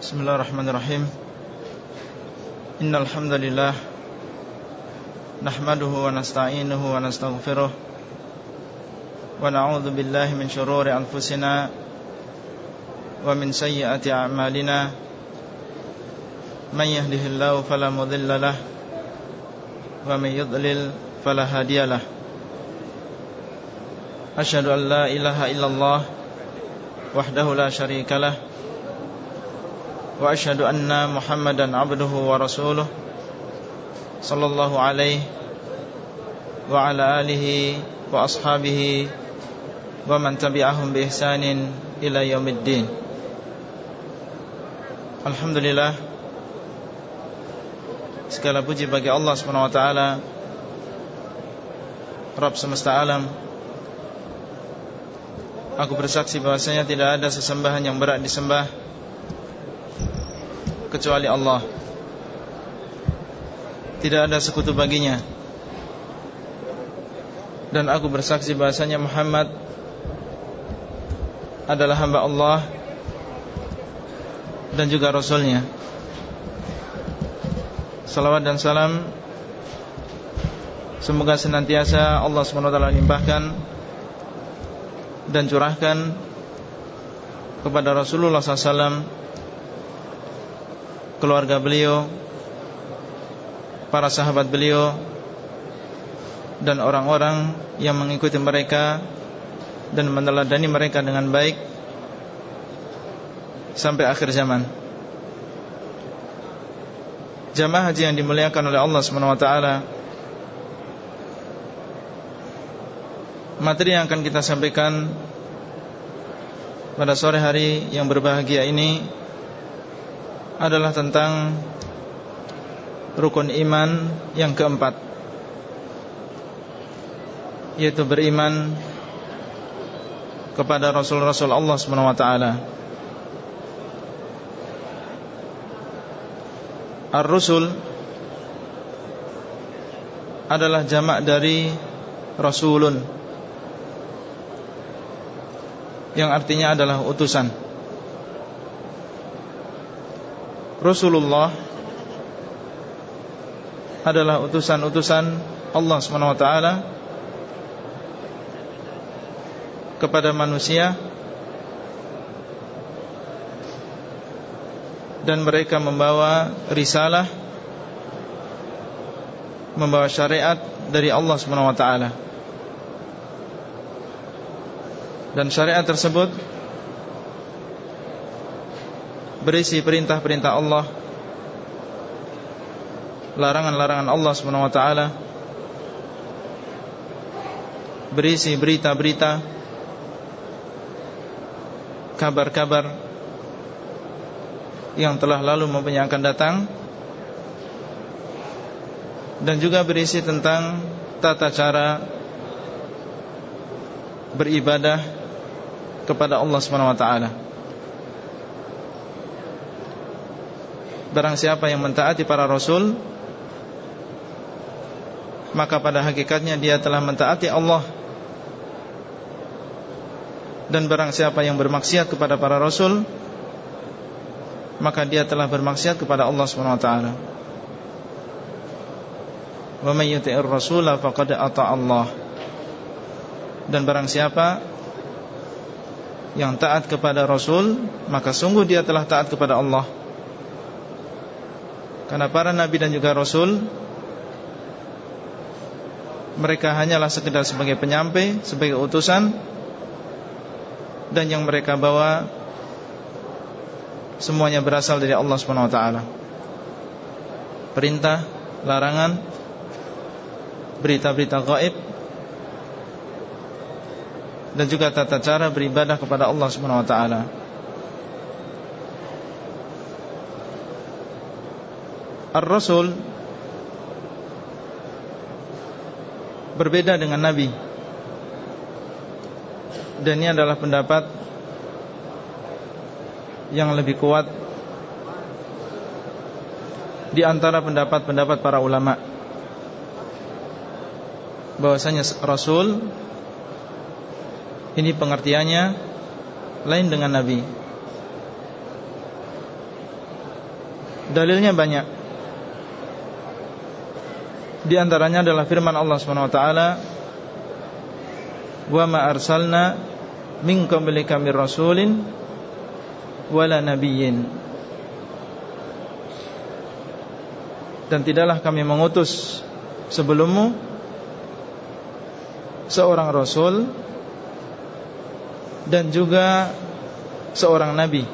Bismillahirrahmanirrahim. Innal hamdalillah nahmaduhu wa nasta'inuhu wa nastaghfiruh wa na'udzu billahi min shururi anfusina wa min sayyiati a'malina. May yahdihillahu fala wa may yudlil fala illallah wahdahu la sharikalah وأشهد أن محمدا عبده ورسوله صلى الله عليه وعلى آله وأصحابه ومن تبعهم بإحسان إلى يوم الدين Alhamdulillah Segala puji bagi Allah SWT Rabb semesta alam Aku bersaksi bahwasanya tidak ada sesembahan yang berat disembah Kecuali Allah. Tidak ada sekutu baginya. Dan aku bersaksi bahwasanya Muhammad Adalah hamba Allah Dan juga Rasulnya. Salawat dan salam Semoga senantiasa Allah SWT limpahkan Dan curahkan Kepada Rasulullah SAW Keluarga beliau Para sahabat beliau Dan orang-orang Yang mengikuti mereka Dan meneladani mereka dengan baik Sampai akhir zaman. Jamaah haji yang dimuliakan oleh Allah SWT Materi yang akan kita sampaikan Pada sore hari yang berbahagia ini Adalah tentang Rukun iman yang keempat Yaitu beriman Kepada Rasul-Rasul Allah SWT Ar-Rusul adalah jamak dari Rasulun Yang artinya adalah utusan Rasulullah adalah utusan-utusan Allah SWT Kepada manusia dan mereka membawa risalah membawa syariat dari Allah SWT dan syariat tersebut berisi perintah-perintah Allah larangan-larangan Allah SWT berisi berita-berita kabar-kabar yang telah lalu mempunyai akan datang dan juga berisi tentang tata cara beribadah kepada Allah Subhanahu wa taala. Barang siapa yang mentaati para rasul maka pada hakikatnya dia telah mentaati Allah dan barang siapa yang bermaksiat kepada para rasul maka dia telah bermaksiat kepada Allah Subhanahu wa may yuti'ir rasula faqad Allah. Dan barang siapa yang taat kepada Rasul, maka sungguh dia telah taat kepada Allah. Karena para nabi dan juga Rasul mereka hanyalah sekedar sebagai penyampai, sebagai utusan dan yang mereka bawa semuanya berasal dari Allah Subhanahu wa taala. Perintah, larangan, berita-berita gaib dan juga tata cara beribadah kepada Allah Subhanahu wa taala. Ar-Rasul berbeda dengan Nabi. Dan ini adalah pendapat yang lebih kuat di antara pendapat-pendapat para ulama. Bahwasanya Rasul ini pengertiannya lain dengan Nabi. Dalilnya banyak Di antaranya adalah firman Allah SWT Wa ma arsalna min qablika mir rasulin wala nabiyyin. Dan tidaklah kami mengutus sebelummu seorang rasul dan juga seorang nabi.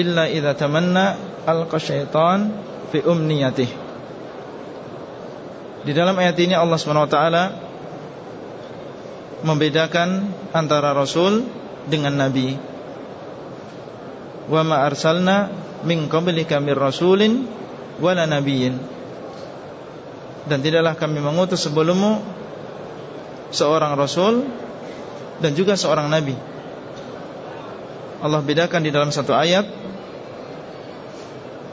Illa idza tamanna alqa syaitan fi umniyatih. Di dalam ayat ini Allah SWT membedakan antara rasul dengan nabi. Wa ma arsalna min qablika mir rasulin wala nabiyyin. Dan tidaklah kami mengutus sebelummu seorang rasul dan juga seorang nabi. Allah bedakan di dalam satu ayat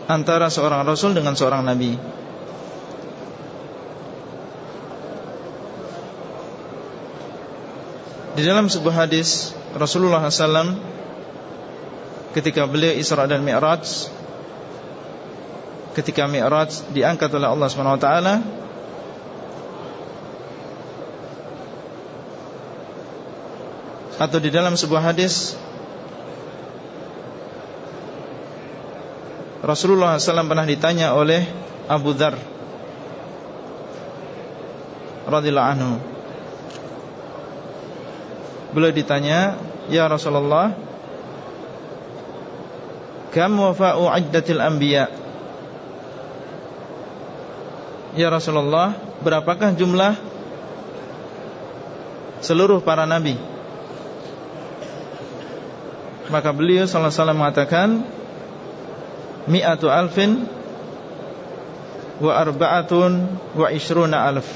antara seorang rasul dengan seorang nabi. Di dalam sebuah hadis Rasulullah SAW ketika beliau Isra dan Mi'raj ketika Mi'raj diangkat oleh Allah SWT atau di dalam sebuah hadis Rasulullah SAW pernah ditanya oleh Abu Dhar radhiyallahu anhu. Beliau ditanya Ya Rasulullah Kam wafa'u iddatil anbiya? Ya Rasulullah Berapakah jumlah Seluruh para nabi? Maka beliau salah salah mengatakan mi'atu alfin wa arba'atun wa ishruna alf.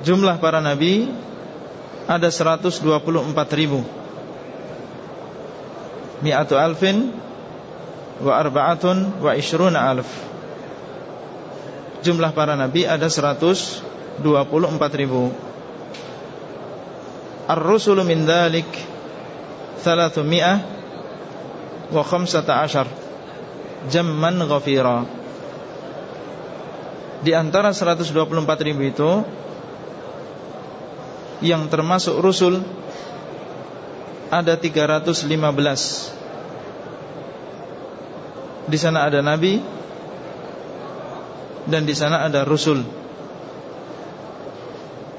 Jumlah para nabi ada 124 ribu. Mi'atu alfin wa arba'atun wa ishruna alf. Jumlah para nabi ada 124 ribu. Ar-rusulu min dhalik 300 wa khamsata ashar jamman ghafira. Di antara 124 ribu itu Yang termasuk rusul Ada 315 Di sana ada nabi Dan di sana ada rusul.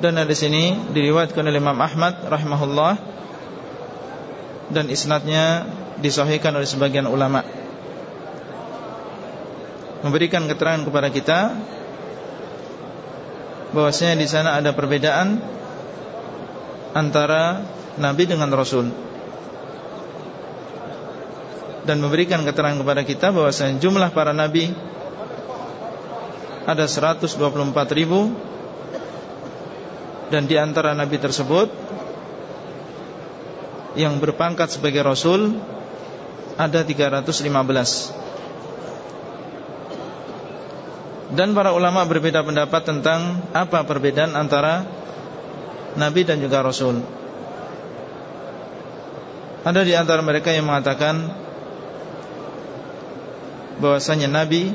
Dan ada sini Diriwayatkan oleh Imam Ahmad Rahimahullah dan isnadnya disahihkan oleh sebagian ulama. Memberikan keterangan kepada kita bahwasanya di sana ada perbedaan antara nabi dengan rasul. Dan memberikan keterangan kepada kita bahwasanya jumlah para nabi ada 124 ribu dan di antara nabi tersebut Yang berpangkat sebagai rasul Ada 315 Dan para ulama berbeda pendapat tentang Apa perbedaan antara Nabi dan juga Rasul. Ada di antara mereka yang mengatakan bahwasanya Nabi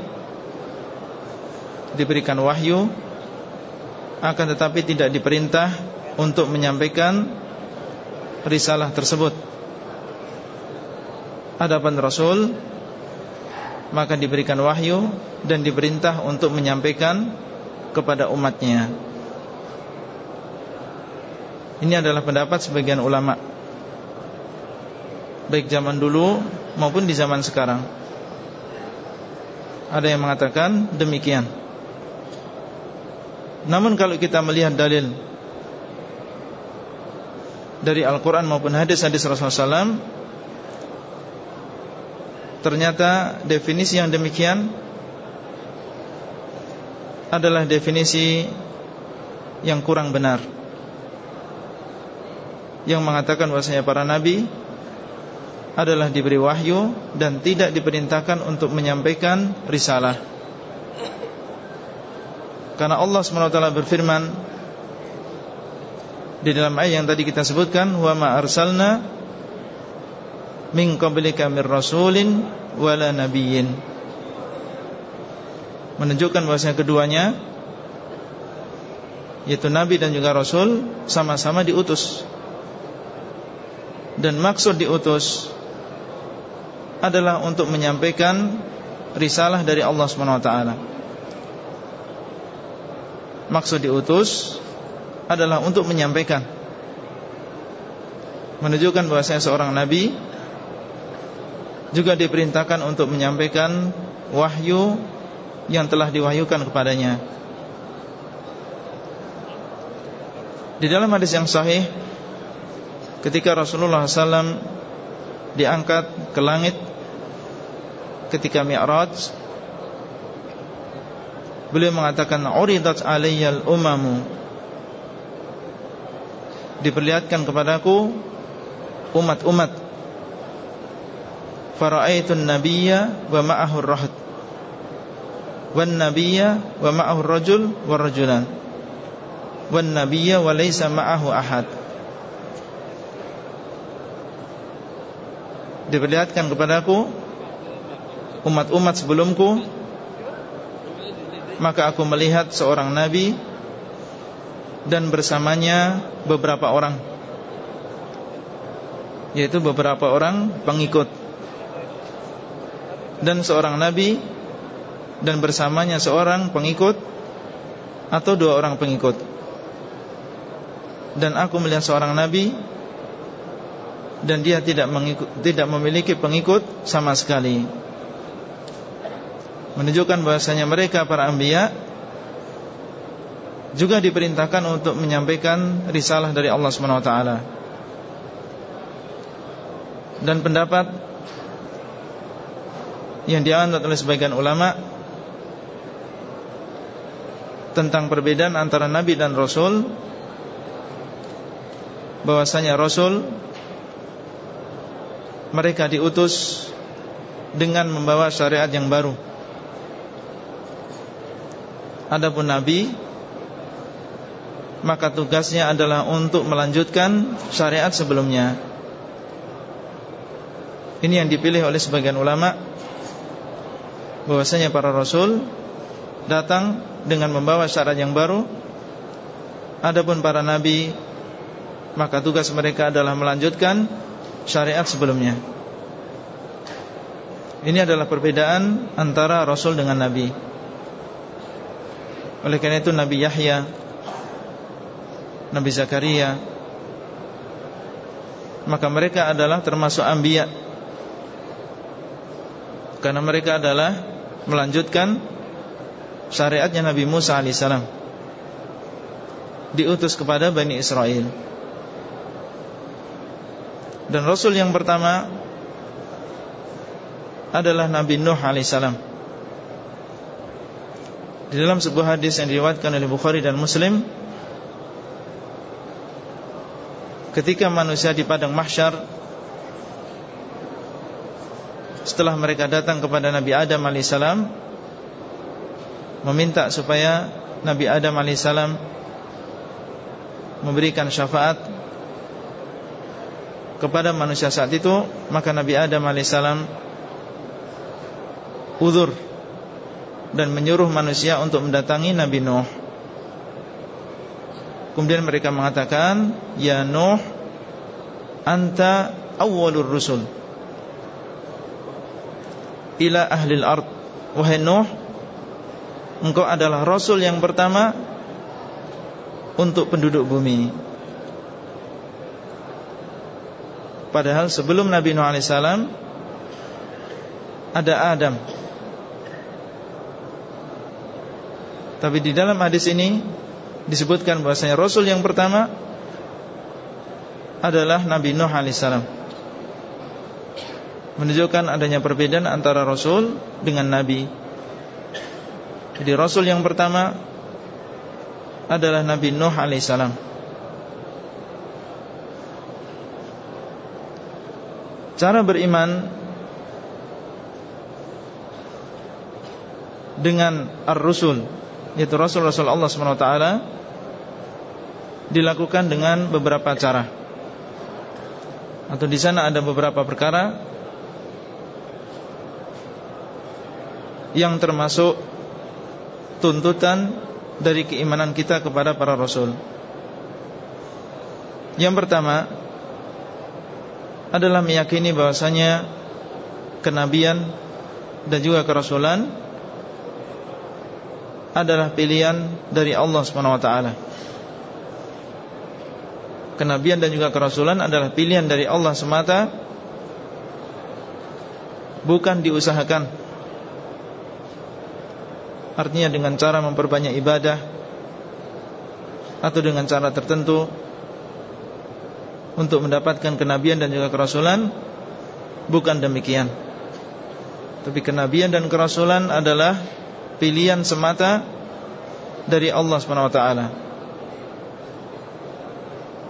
Diberikan wahyu akan tetapi tidak diperintah untuk menyampaikan risalah tersebut. Adapun Rasul maka diberikan wahyu dan diperintah untuk menyampaikan kepada umatnya. Ini adalah pendapat sebagian ulama Baik zaman dulu maupun di zaman sekarang Ada yang mengatakan demikian namun kalau kita melihat dalil Dari Al-Quran maupun hadis-hadis Rasulullah SAW Ternyata definisi yang demikian Adalah definisi Yang kurang benar. Yang mengatakan bahwasanya para nabi Adalah diberi wahyu Dan tidak diperintahkan untuk menyampaikan risalah. Karena Allah SWT berfirman Di dalam ayat yang tadi kita sebutkan Wa ma arsalna min qablika mir rasulin wala nabiyyin. Menunjukkan bahwasanya keduanya yaitu nabi dan juga rasul sama-sama diutus. Dan maksud diutus adalah untuk menyampaikan risalah dari Allah SWT Maksud diutus adalah untuk menyampaikan. Menunjukkan bahwasanya seorang nabi. Juga diperintahkan untuk menyampaikan wahyu yang telah diwahyukan kepadanya. Di dalam hadis yang sahih Ketika Rasulullah SAW diangkat ke langit ketika Mi'raj Beliau mengatakan uridat alayyal umamu Diperlihatkan kepadaku umat-umat. Fara'aitun nabiyya wa ma'ahu rahad Wan nabiyya wa ma'ahu rajul wa rajulan Wan nabiyya wa laysa ma'ahu ahad. Diperlihatkan kepadaku umat-umat sebelumku Maka aku melihat seorang nabi Dan bersamanya beberapa orang. Yaitu beberapa orang pengikut. Dan seorang nabi Dan bersamanya seorang pengikut Atau dua orang pengikut. Dan aku melihat seorang nabi dan dia tidak mengikut, tidak memiliki pengikut sama sekali. Menunjukkan bahasanya mereka para anbiya juga diperintahkan untuk menyampaikan risalah dari Allah SWT dan pendapat yang dianut oleh sebagian ulama tentang perbedaan antara nabi dan rasul bahwasanya rasul mereka diutus dengan membawa syariat yang baru. Adapun Nabi Maka tugasnya adalah untuk melanjutkan syariat sebelumnya. Ini yang dipilih oleh sebagian ulama bahwasanya para Rasul Datang dengan membawa syariat yang baru. Adapun para Nabi Maka tugas mereka adalah melanjutkan syariat sebelumnya. Ini adalah perbedaan antara Rasul dengan Nabi. Oleh karena itu Nabi Yahya Nabi Zakaria. Maka mereka adalah termasuk ambiya Karena mereka adalah Melanjutkan Syariatnya Nabi Musa AS Diutus kepada Bani Israel. Dan Rasul yang pertama Adalah Nabi Nuh AS di dalam sebuah hadis yang diriwayatkan oleh Bukhari dan Muslim Ketika manusia di padang mahsyar Setelah mereka datang kepada Nabi Adam AS Meminta supaya Nabi Adam AS Memberikan syafaat Kepada manusia saat itu Maka Nabi Adam AS Udur dan menyuruh manusia untuk mendatangi Nabi Nuh. Kemudian mereka mengatakan, "Ya Nuh, anta awwalur rusul ila ahli al-ard." Wahai Nuh, engkau adalah rasul yang pertama untuk penduduk bumi. Padahal sebelum Nabi Nuh alaihissalam ada Adam Tapi di dalam hadis ini disebutkan bahwasanya Rasul yang pertama adalah Nabi Nuh alaihissalam. Menunjukkan adanya perbedaan antara Rasul dengan Nabi. Jadi Rasul yang pertama adalah Nabi Nuh alaihissalam. Cara beriman dengan Ar-Rusul yaitu Rasul-Rasul Allah SWT dilakukan dengan beberapa cara. atau di sana ada beberapa perkara yang termasuk tuntutan dari keimanan kita kepada para rasul. Yang pertama adalah meyakini bahwasanya kenabian dan juga kerasulan adalah pilihan dari Allah SWT Kenabian dan juga kerasulan adalah pilihan dari Allah semata. Bukan diusahakan. Artinya dengan cara memperbanyak ibadah Atau dengan cara tertentu Untuk mendapatkan kenabian dan juga kerasulan Bukan demikian. Tapi kenabian dan kerasulan adalah pilihan semata dari Allah SWT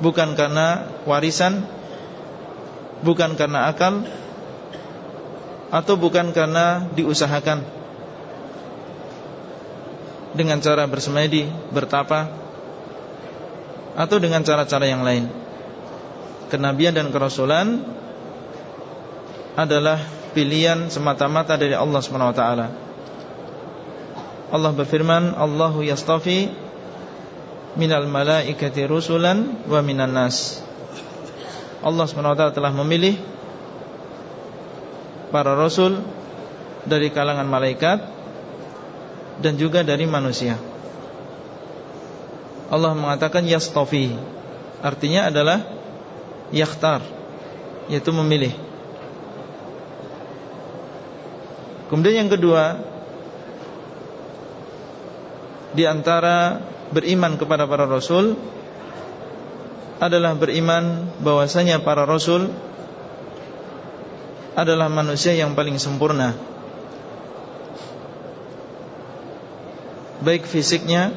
Bukan karena warisan Bukan karena akal Atau bukan karena diusahakan. Dengan cara bersemedi, bertapa Atau dengan cara-cara yang lain. Kenabian dan kerasulan Adalah pilihan semata-mata dari Allah SWT Allah berfirman Allahu yastafi minal malaikati rusulan wa minan nas. Allah SWT telah memilih para rasul dari kalangan malaikat dan juga dari manusia. Allah mengatakan yastafi artinya adalah yakhtar yaitu memilih. Kemudian yang kedua di antara beriman kepada para rasul adalah beriman bahwasanya para rasul adalah manusia yang paling sempurna. Baik fisiknya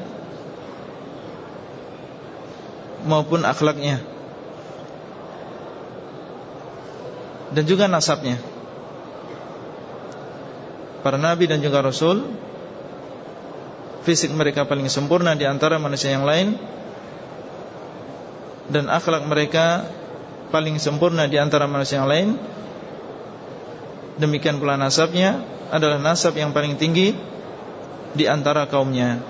maupun akhlaknya. Dan juga nasabnya. Para nabi dan juga rasul fisik mereka paling sempurna di antara manusia yang lain. Dan akhlak mereka paling sempurna di antara manusia yang lain. Demikian pula nasabnya adalah nasab yang paling tinggi di antara kaumnya.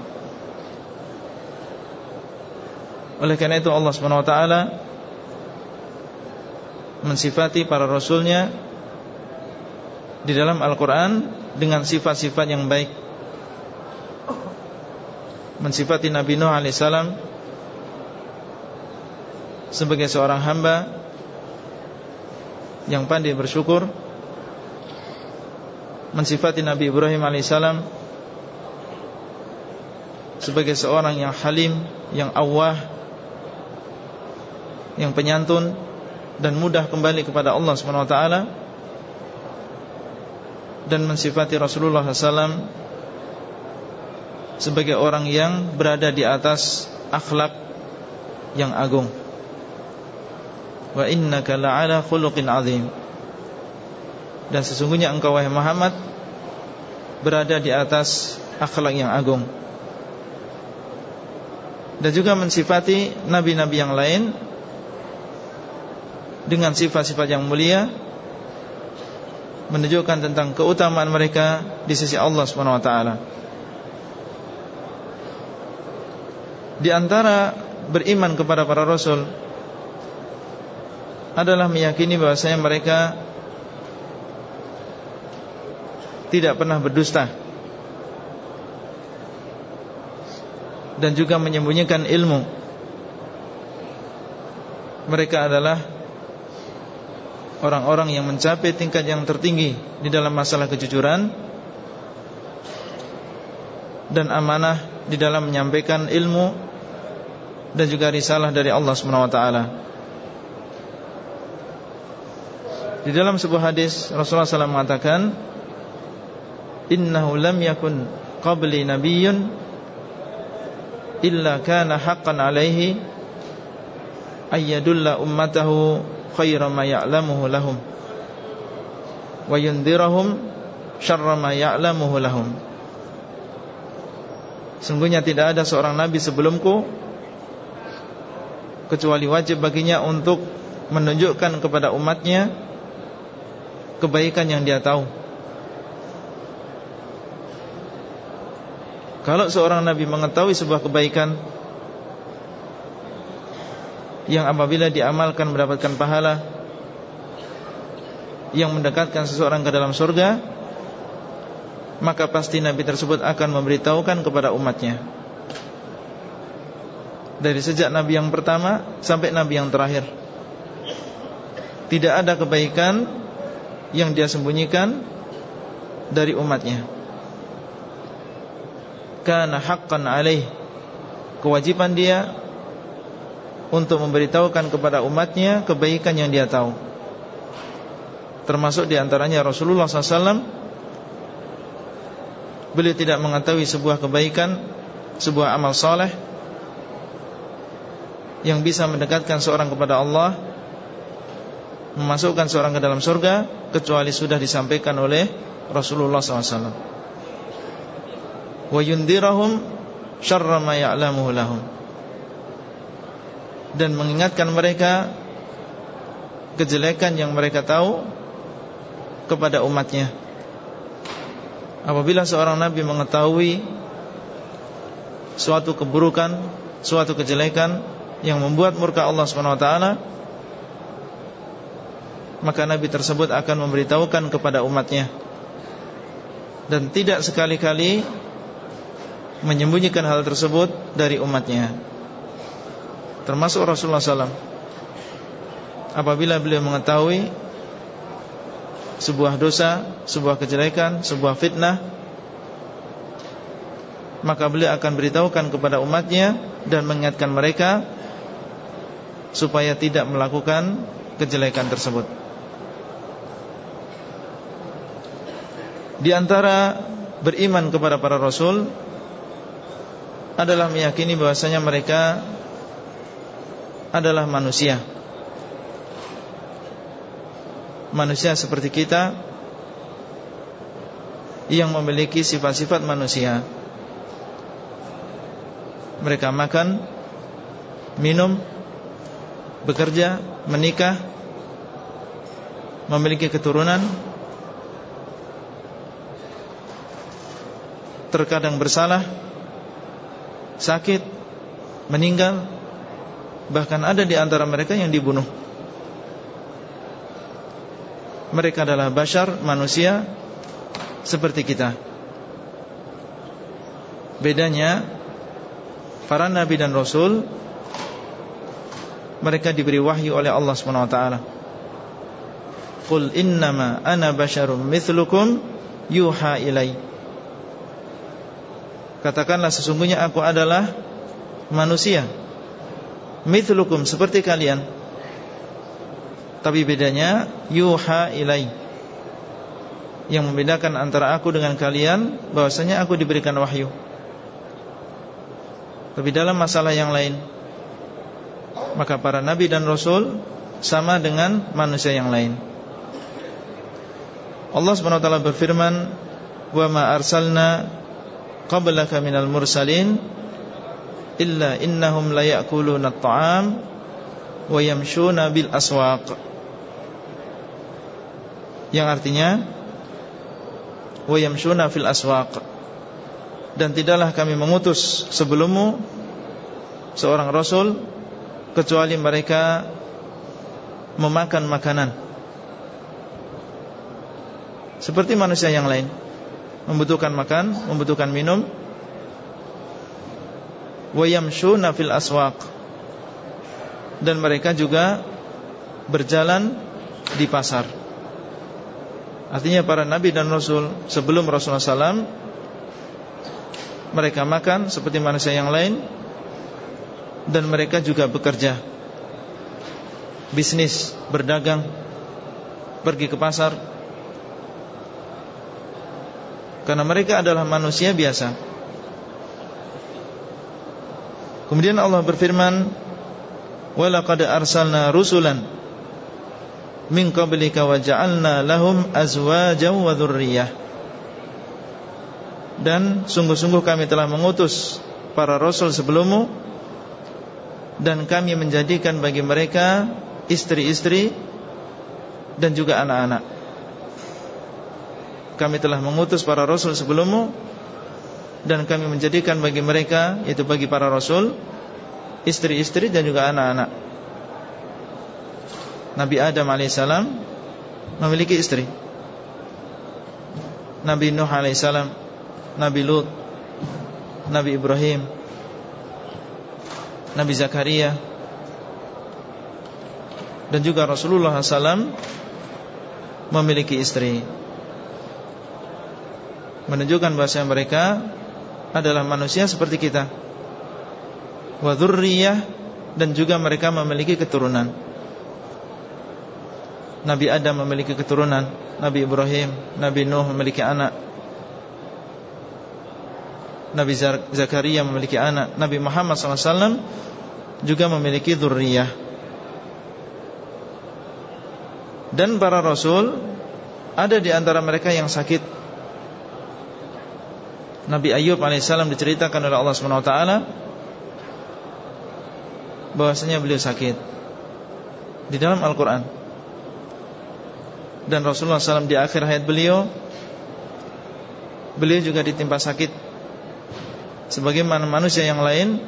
Oleh karena itu Allah SWT mensifati para rasulnya di dalam Al-Quran dengan sifat-sifat yang baik mensifati Nabi Nuh alaihissalam sebagai seorang hamba yang pandai bersyukur mensifati Nabi Ibrahim alaihissalam sebagai seorang yang halim, yang awah, yang penyantun dan mudah kembali kepada Allah Subhanahu wa taala dan mensifati Rasulullah SAW sebagai orang yang berada di atas akhlak yang agung. Wa innaka la'ala khuluqin azim. Dan sesungguhnya engkau wahai Muhammad berada di atas akhlak yang agung. Dan juga mensifati nabi-nabi yang lain dengan sifat-sifat yang mulia menunjukkan tentang keutamaan mereka di sisi Allah taala. Di antara beriman kepada para rasul adalah meyakini bahwasanya mereka tidak pernah berdusta dan juga menyembunyikan ilmu. Mereka adalah orang-orang yang mencapai tingkat yang tertinggi di dalam masalah kejujuran dan amanah di dalam menyampaikan ilmu dan juga risalah dari Allah Subhanahu wa taala. Di dalam sebuah hadis Rasulullah SAW mengatakan Innahu lam yakun qabli nabiyyun Illa kana haqqan alaihi Ayyadulla ummatahu khaira ma ya'lamuhu lahum Wa yundirahum syarra ma ya'lamuhu lahum Sungguhnya tidak ada seorang nabi sebelumku kecuali wajib baginya untuk menunjukkan kepada umatnya kebaikan yang dia tahu. Kalau seorang nabi mengetahui sebuah kebaikan yang apabila diamalkan mendapatkan pahala yang mendekatkan seseorang ke dalam surga, maka pasti nabi tersebut akan memberitahukan kepada umatnya. Dari sejak nabi yang pertama sampai nabi yang terakhir. Tidak ada kebaikan yang dia sembunyikan dari umatnya. Karena haqqan alaih kewajiban dia untuk memberitahukan kepada umatnya kebaikan yang dia tahu. Termasuk di antaranya Rasulullah SAW Beliau tidak mengetahui sebuah kebaikan Sebuah amal soleh Yang bisa mendekatkan seorang kepada Allah memasukkan seorang ke dalam surga kecuali sudah disampaikan oleh Rasulullah SAW. Wa yundirahum syarra. Dan mengingatkan mereka kejelekan yang mereka tahu kepada umatnya. Apabila seorang nabi mengetahui suatu keburukan, suatu kejelekan yang membuat murka Allah Subhanahu wa taala, maka Nabi tersebut akan memberitahukan kepada umatnya. Dan tidak sekali-kali menyembunyikan hal tersebut dari umatnya. Termasuk Rasulullah SAW apabila beliau mengetahui sebuah dosa, sebuah kejelekan, sebuah fitnah maka beliau akan beritahukan kepada umatnya dan mengingatkan mereka supaya tidak melakukan kejelekan tersebut Di antara beriman kepada para rasul adalah meyakini bahwasanya mereka adalah manusia. Manusia seperti kita yang memiliki sifat-sifat manusia. Mereka makan, minum, bekerja, menikah, memiliki keturunan terkadang bersalah, sakit, meninggal, bahkan ada di antara mereka yang dibunuh. Mereka adalah bashar, manusia seperti kita. Bedanya para nabi dan rasul mereka diberi wahyu oleh Allah Subhanahu wa taala. Qul innama ana basyarum mithlukum yuha ilai. Katakanlah sesungguhnya aku adalah manusia. Mithlukum seperti kalian. Tapi bedanya Yuha ilai. Yang membedakan antara aku dengan kalian bahwasanya aku diberikan wahyu. Tapi dalam masalah yang lain Maka para nabi dan rasul Sama dengan manusia yang lain. Allah SWT berfirman Wa ma arsalna qablaka minal mursalin illa innahum la ya'kuluna at-ta'am wa yamshuna bil aswaq. Yang artinya wa yamshuna fil aswaq. Dan tidaklah kami mengutus sebelummu seorang rasul kecuali mereka memakan makanan seperti manusia yang lain membutuhkan makan, membutuhkan minum. Wa yamshuna fil aswaq. Dan mereka juga berjalan di pasar. Artinya para nabi dan rasul sebelum Rasulullah SAW mereka makan seperti manusia yang lain dan mereka juga bekerja, bisnis, berdagang, pergi ke pasar. Karena mereka adalah manusia biasa. Kemudian Allah berfirman Walaqad arsalna rusulan Min qablika wa lahum azwajan wa dhurriyyah. Dan sungguh-sungguh kami telah mengutus Para rasul sebelummu Dan kami menjadikan bagi mereka istri-istri dan juga anak-anak. Kami telah mengutus para rasul sebelummu dan kami menjadikan bagi mereka itu bagi para rasul istri-istri dan juga anak-anak. Nabi Adam alaihissalam memiliki istri. Nabi Nuh alaihissalam, Nabi Lut, Nabi Ibrahim, Nabi Zakaria, dan juga Rasulullah SAW memiliki istri. Menunjukkan bahasa mereka adalah manusia seperti kita. Wa dan juga mereka memiliki keturunan. Nabi Adam memiliki keturunan, Nabi Ibrahim, Nabi Nuh memiliki anak. Nabi Zakaria memiliki anak, Nabi Muhammad SAW juga memiliki dzurriyyah. Dan para rasul ada di antara mereka yang sakit. Nabi Ayub alaihissalam diceritakan oleh Allah swt bahwasanya beliau sakit di dalam Al-Quran. Dan Rasulullah SAW di akhir hayat beliau Beliau juga ditimpa sakit Sebagaimana manusia yang lain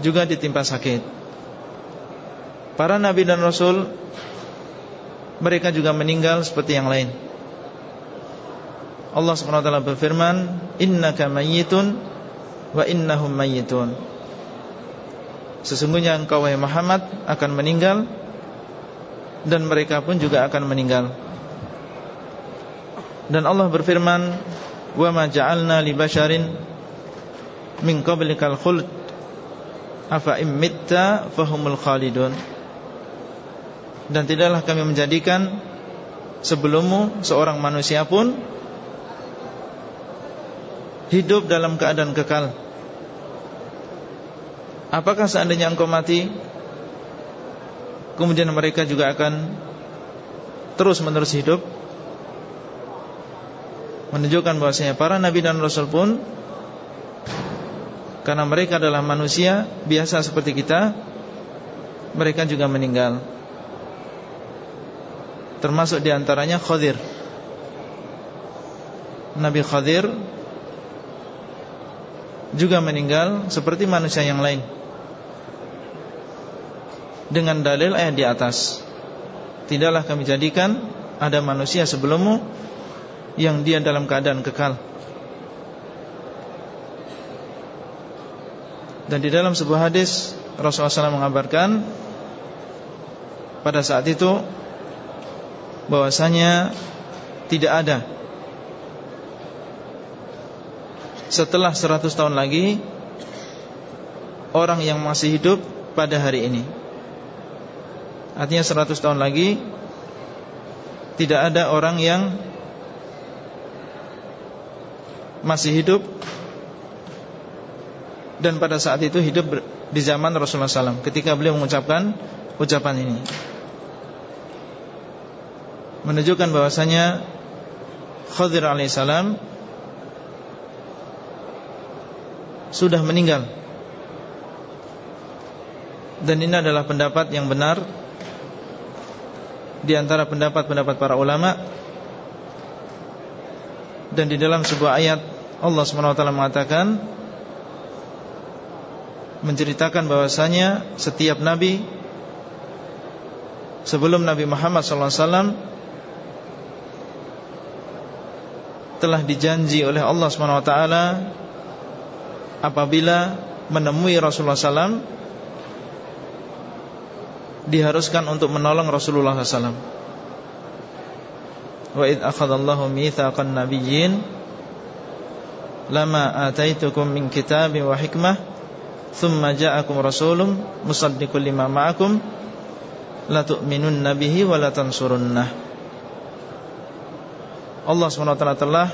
Juga ditimpa sakit. Para nabi dan rasul Mereka juga meninggal seperti yang lain. Allah SWT berfirman Innaka mayyitun Wa innahum mayyitun. Sesungguhnya engkau wahai Muhammad akan meninggal dan mereka pun juga akan meninggal. Dan Allah berfirman, "Wa ma ja'alna li basharin min qablikal khuld afa imitta fahumul khalidun." Dan tidaklah kami menjadikan sebelummu seorang manusia pun hidup dalam keadaan kekal. Apakah seandainya engkau mati Kemudian mereka juga akan Terus menerus hidup Menunjukkan bahwasanya para nabi dan rasul pun Karena mereka adalah manusia Biasa seperti kita Mereka juga meninggal. Termasuk di antaranya Khadir. Nabi Khadir Juga meninggal Seperti manusia yang lain. Dengan dalil ayat di atas. Tidaklah kami jadikan ada manusia sebelummu yang dia dalam keadaan kekal. Dan di dalam sebuah hadis Rasulullah SAW mengabarkan pada saat itu bahwasanya tidak ada setelah 100 tahun lagi orang yang masih hidup pada hari ini. Artinya 100 tahun lagi Tidak ada orang yang Masih hidup. Dan pada saat itu hidup di zaman Rasulullah SAW Ketika beliau mengucapkan ucapan ini. Menunjukkan bahwasanya Khadir alaihissalam Sudah meninggal. Dan ini adalah pendapat yang benar di antara pendapat-pendapat para ulama. Dan di dalam sebuah ayat Allah SWT mengatakan menceritakan bahwasanya setiap nabi sebelum Nabi Muhammad SAW telah dijanji oleh Allah SWT apabila menemui Rasulullah SAW diharuskan untuk menolong Rasulullah SAW. Wa id akhadallahu mitsaqan nabiyyin lama ataitukum min kitabin wa hikmah thumma ja'akum rasulun musaddiqul lima ma'akum la tu'minun nabihi wa la tansurunnah. Allah SWT telah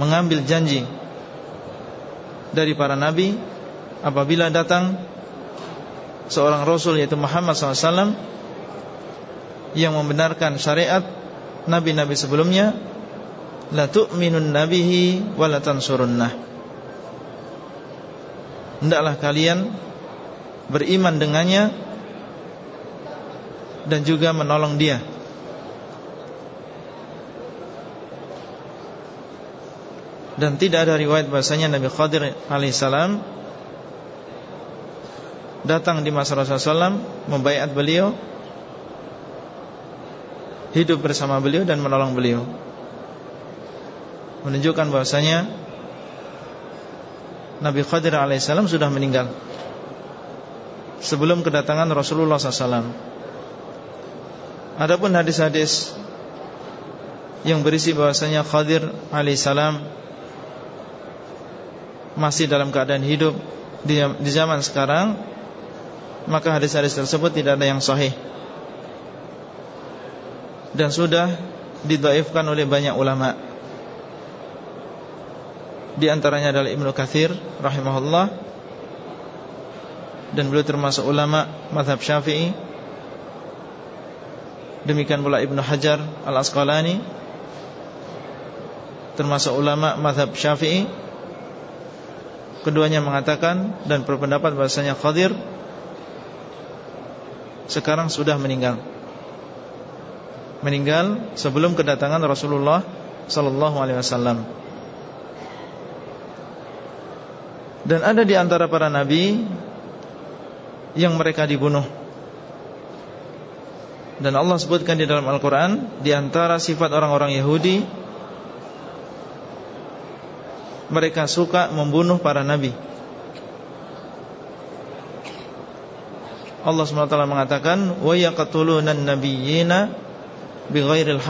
mengambil janji dari para nabi apabila datang seorang Rasul yaitu Muhammad SAW yang membenarkan syariat Nabi-Nabi sebelumnya La tu'minun nabihi wa la tansurunnah Hendaklah kalian beriman dengannya dan juga menolong dia. Dan tidak ada riwayat bahasanya Nabi Khadir alaihissalam datang di masa Rasulullah SAW membaiat beliau hidup bersama beliau dan menolong beliau menunjukkan bahasanya Nabi Khadir alaihissalam sudah meninggal sebelum kedatangan Rasulullah SAW. Adapun hadis-hadis yang berisi bahasanya Khadir alaihissalam masih dalam keadaan hidup di, di zaman sekarang maka hadis-hadis tersebut tidak ada yang sahih dan sudah didaifkan oleh banyak ulama di antaranya adalah Ibnu Katsir rahimahullah dan beliau termasuk ulama mazhab Syafi'i demikian pula Ibnu Hajar Al-Asqalani termasuk ulama mazhab Syafi'i Keduanya mengatakan dan berpendapat bahasanya Khadir sekarang sudah meninggal. Meninggal sebelum kedatangan Rasulullah sallallahu alaihi wasallam. Dan ada di antara para nabi yang mereka dibunuh. Dan Allah sebutkan di dalam Al-Qur'an di antara sifat orang-orang Yahudi mereka suka membunuh para nabi. Allah SWT mengatakan wa yaqtuluna an-nabiyyina bighairil.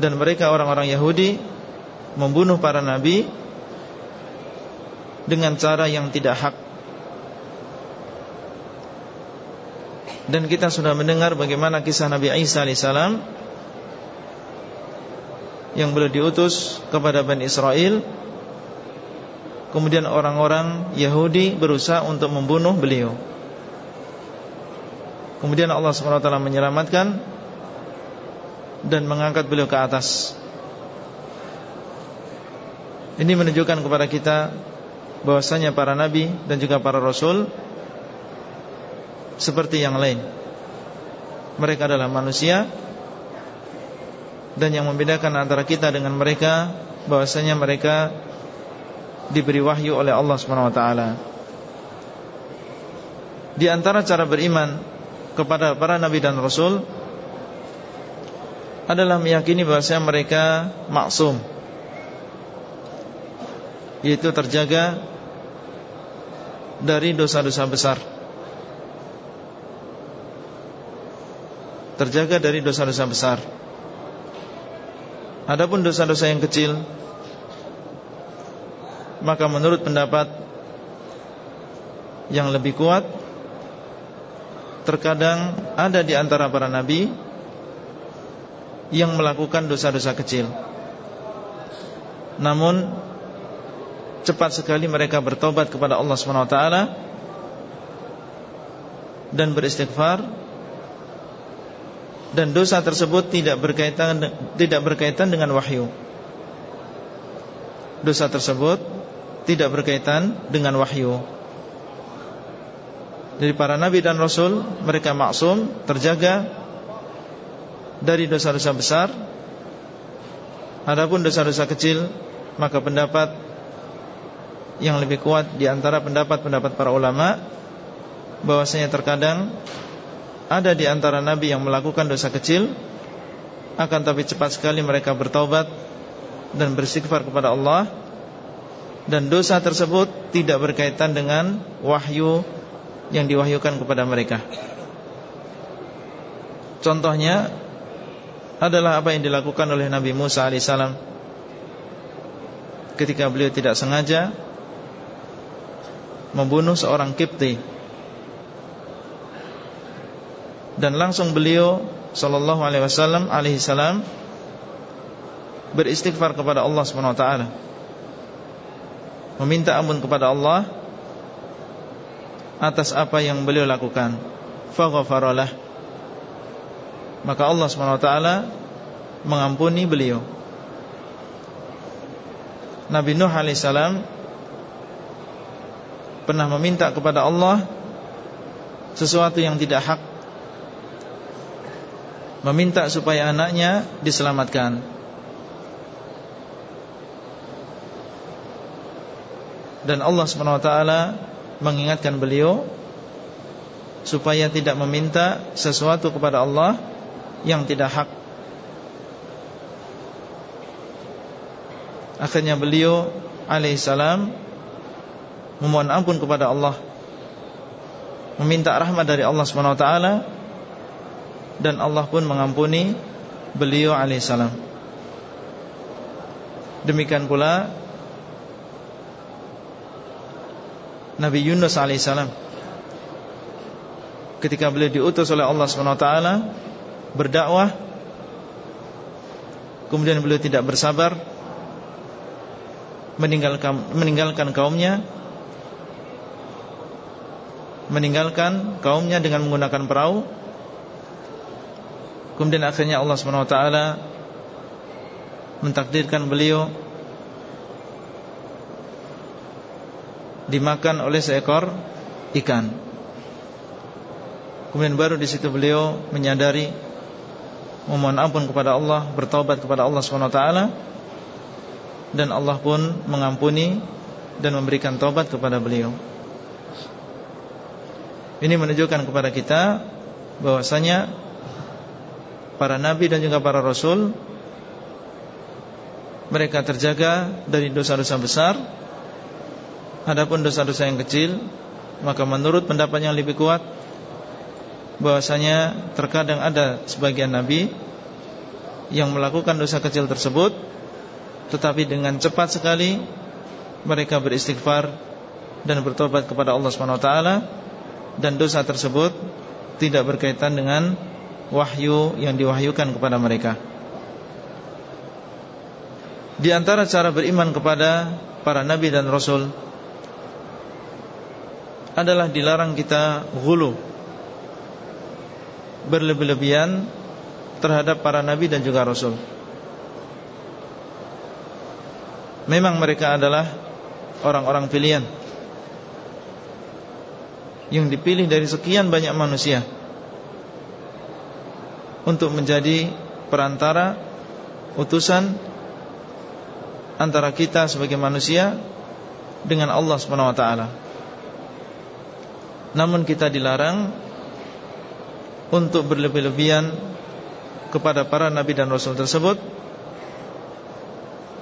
Dan mereka orang-orang Yahudi membunuh para nabi dengan cara yang tidak hak. Dan kita sudah mendengar bagaimana kisah Nabi Isa alaihissalam yang beliau diutus kepada Bani Israel. Kemudian orang-orang Yahudi berusaha untuk membunuh beliau. Kemudian Allah SWT menyelamatkan Dan mengangkat beliau ke atas. Ini menunjukkan kepada kita bahwasanya para nabi dan juga para rasul Seperti yang lain Mereka adalah manusia dan yang membedakan antara kita dengan mereka bahwasanya mereka diberi wahyu oleh Allah Subhanahu wa taala. Di antara cara beriman kepada para nabi dan rasul adalah meyakini bahwasanya mereka maksum yaitu terjaga dari dosa-dosa besar. Terjaga dari dosa-dosa besar. Adapun dosa-dosa yang kecil Maka menurut pendapat Yang lebih kuat Terkadang ada di antara para nabi Yang melakukan dosa-dosa kecil Namun Cepat sekali mereka bertobat kepada Allah SWT Dan beristighfar dan dosa tersebut tidak berkaitan tidak berkaitan dengan wahyu. Dosa tersebut tidak berkaitan dengan wahyu. Dari para nabi dan rasul mereka maksum, terjaga dari dosa-dosa besar. Adapun dosa-dosa kecil, maka pendapat yang lebih kuat di antara pendapat-pendapat para ulama bahwasanya terkadang ada di antara nabi yang melakukan dosa kecil akan tapi cepat sekali mereka bertaubat dan beristighfar kepada Allah dan dosa tersebut tidak berkaitan dengan wahyu yang diwahyukan kepada mereka. Contohnya adalah apa yang dilakukan oleh Nabi Musa alaihissalam ketika beliau tidak sengaja membunuh seorang Kipti dan langsung beliau sallallahu alaihi wasallam alaihi salam beristighfar kepada Allah Subhanahu wa taala. Meminta ampun kepada Allah atas apa yang beliau lakukan. Faghfaralah. Maka Allah Subhanahu wa taala mengampuni beliau. Nabi Nuh alaihi salam pernah meminta kepada Allah sesuatu yang tidak hak Meminta supaya anaknya diselamatkan. Dan Allah SWT mengingatkan beliau Supaya tidak meminta sesuatu kepada Allah Yang tidak hak. Akhirnya beliau alaihissalam Memohon ampun kepada Allah Meminta rahmat dari Allah SWT Dan Allah pun mengampuni Beliau alaihissalam Demikian pula Nabi Yunus alaihissalam ketika beliau diutus oleh Allah SWT berdakwah kemudian beliau tidak bersabar meninggalkan meninggalkan kaumnya meninggalkan kaumnya dengan menggunakan perahu kemudian akhirnya Allah SWT mentakdirkan beliau dimakan oleh seekor ikan. Kemudian baru di situ beliau menyadari memohon ampun kepada Allah, bertobat kepada Allah Swt. dan Allah pun mengampuni dan memberikan taubat kepada beliau. Ini menunjukkan kepada kita bahwasanya para nabi dan juga para rasul mereka terjaga dari dosa-dosa besar. Adapun dosa-dosa yang kecil Maka menurut pendapat yang lebih kuat bahwasanya terkadang ada sebagian nabi Yang melakukan dosa kecil tersebut Tetapi dengan cepat sekali Mereka beristighfar Dan bertobat kepada Allah SWT Dan dosa tersebut Tidak berkaitan dengan Wahyu yang diwahyukan kepada mereka Di antara cara beriman kepada Para nabi dan rasul adalah dilarang kita gulu berlebih-lebihan terhadap para nabi dan juga rasul. Memang mereka adalah orang-orang pilihan yang dipilih dari sekian banyak manusia untuk menjadi perantara utusan antara kita sebagai manusia dengan Allah Subhanahu wa taala. Namun kita dilarang Untuk berlebih-lebihan Kepada para nabi dan rasul tersebut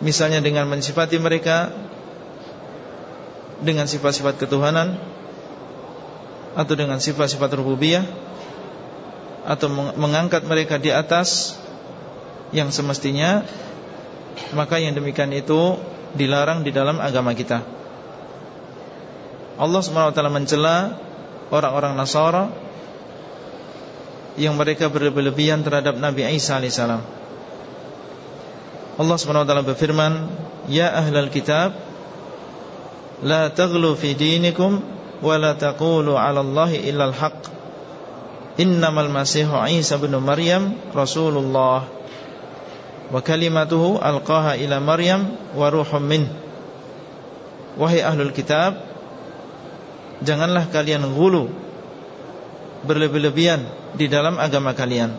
Misalnya dengan mensifati mereka Dengan sifat-sifat ketuhanan Atau dengan sifat-sifat rububiyah Atau mengangkat mereka di atas Yang semestinya Maka yang demikian itu Dilarang di dalam agama kita Allah SWT mencela orang-orang Nasara yang mereka berlebihan terhadap Nabi Isa alaihissalam. Allah taala berfirman, "Ya ahlal kitab, la taghlu fi dinikum wa la taqulu 'ala Allahi illa al-haq. Innamal Masihu Isa bin Maryam Rasulullah wa kalimatuhu alqaha ila Maryam wa ruhum min." Wahai ahlul kitab, Janganlah kalian gulu Berlebih-lebihan Di dalam agama kalian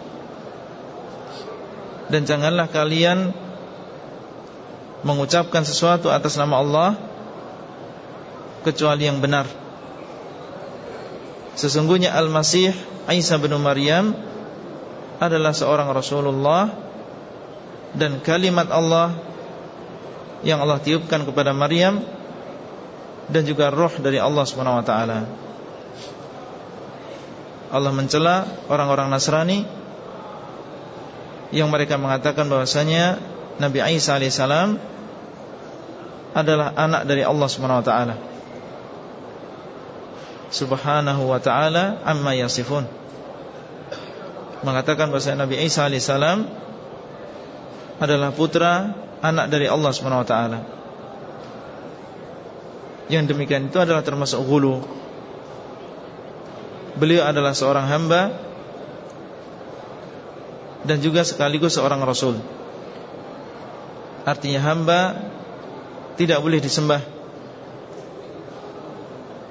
Dan janganlah kalian Mengucapkan sesuatu atas nama Allah Kecuali yang benar Sesungguhnya Al-Masih Isa bin Maryam Adalah seorang Rasulullah Dan kalimat Allah Yang Allah tiupkan kepada Maryam dan juga roh dari Allah taala. Allah mencela orang-orang Nasrani yang mereka mengatakan bahwasanya Nabi Isa alaihissalam adalah anak dari Allah Subhanahu wa taala. Subhanahu wa taala amma yasifun. Mengatakan bahwasanya Nabi Isa alaihissalam adalah putra anak dari Allah Subhanahu wa taala. Yang demikian itu adalah termasuk hulu Beliau adalah seorang hamba Dan juga sekaligus seorang rasul Artinya hamba Tidak boleh disembah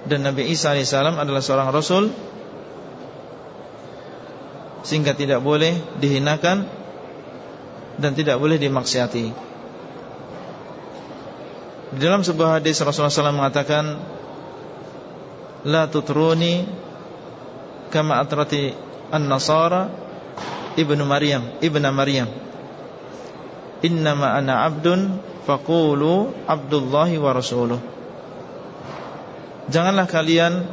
Dan Nabi Isa AS adalah seorang rasul. Sehingga tidak boleh dihinakan Dan tidak boleh dimaksiati. Di dalam sebuah hadis Rasulullah SAW mengatakan La tutruni Kama atrati An-Nasara Ibnu Maryam Ibnu Maryam. Innama ana abdun Faqulu Abdullahi wa Rasuluh Janganlah kalian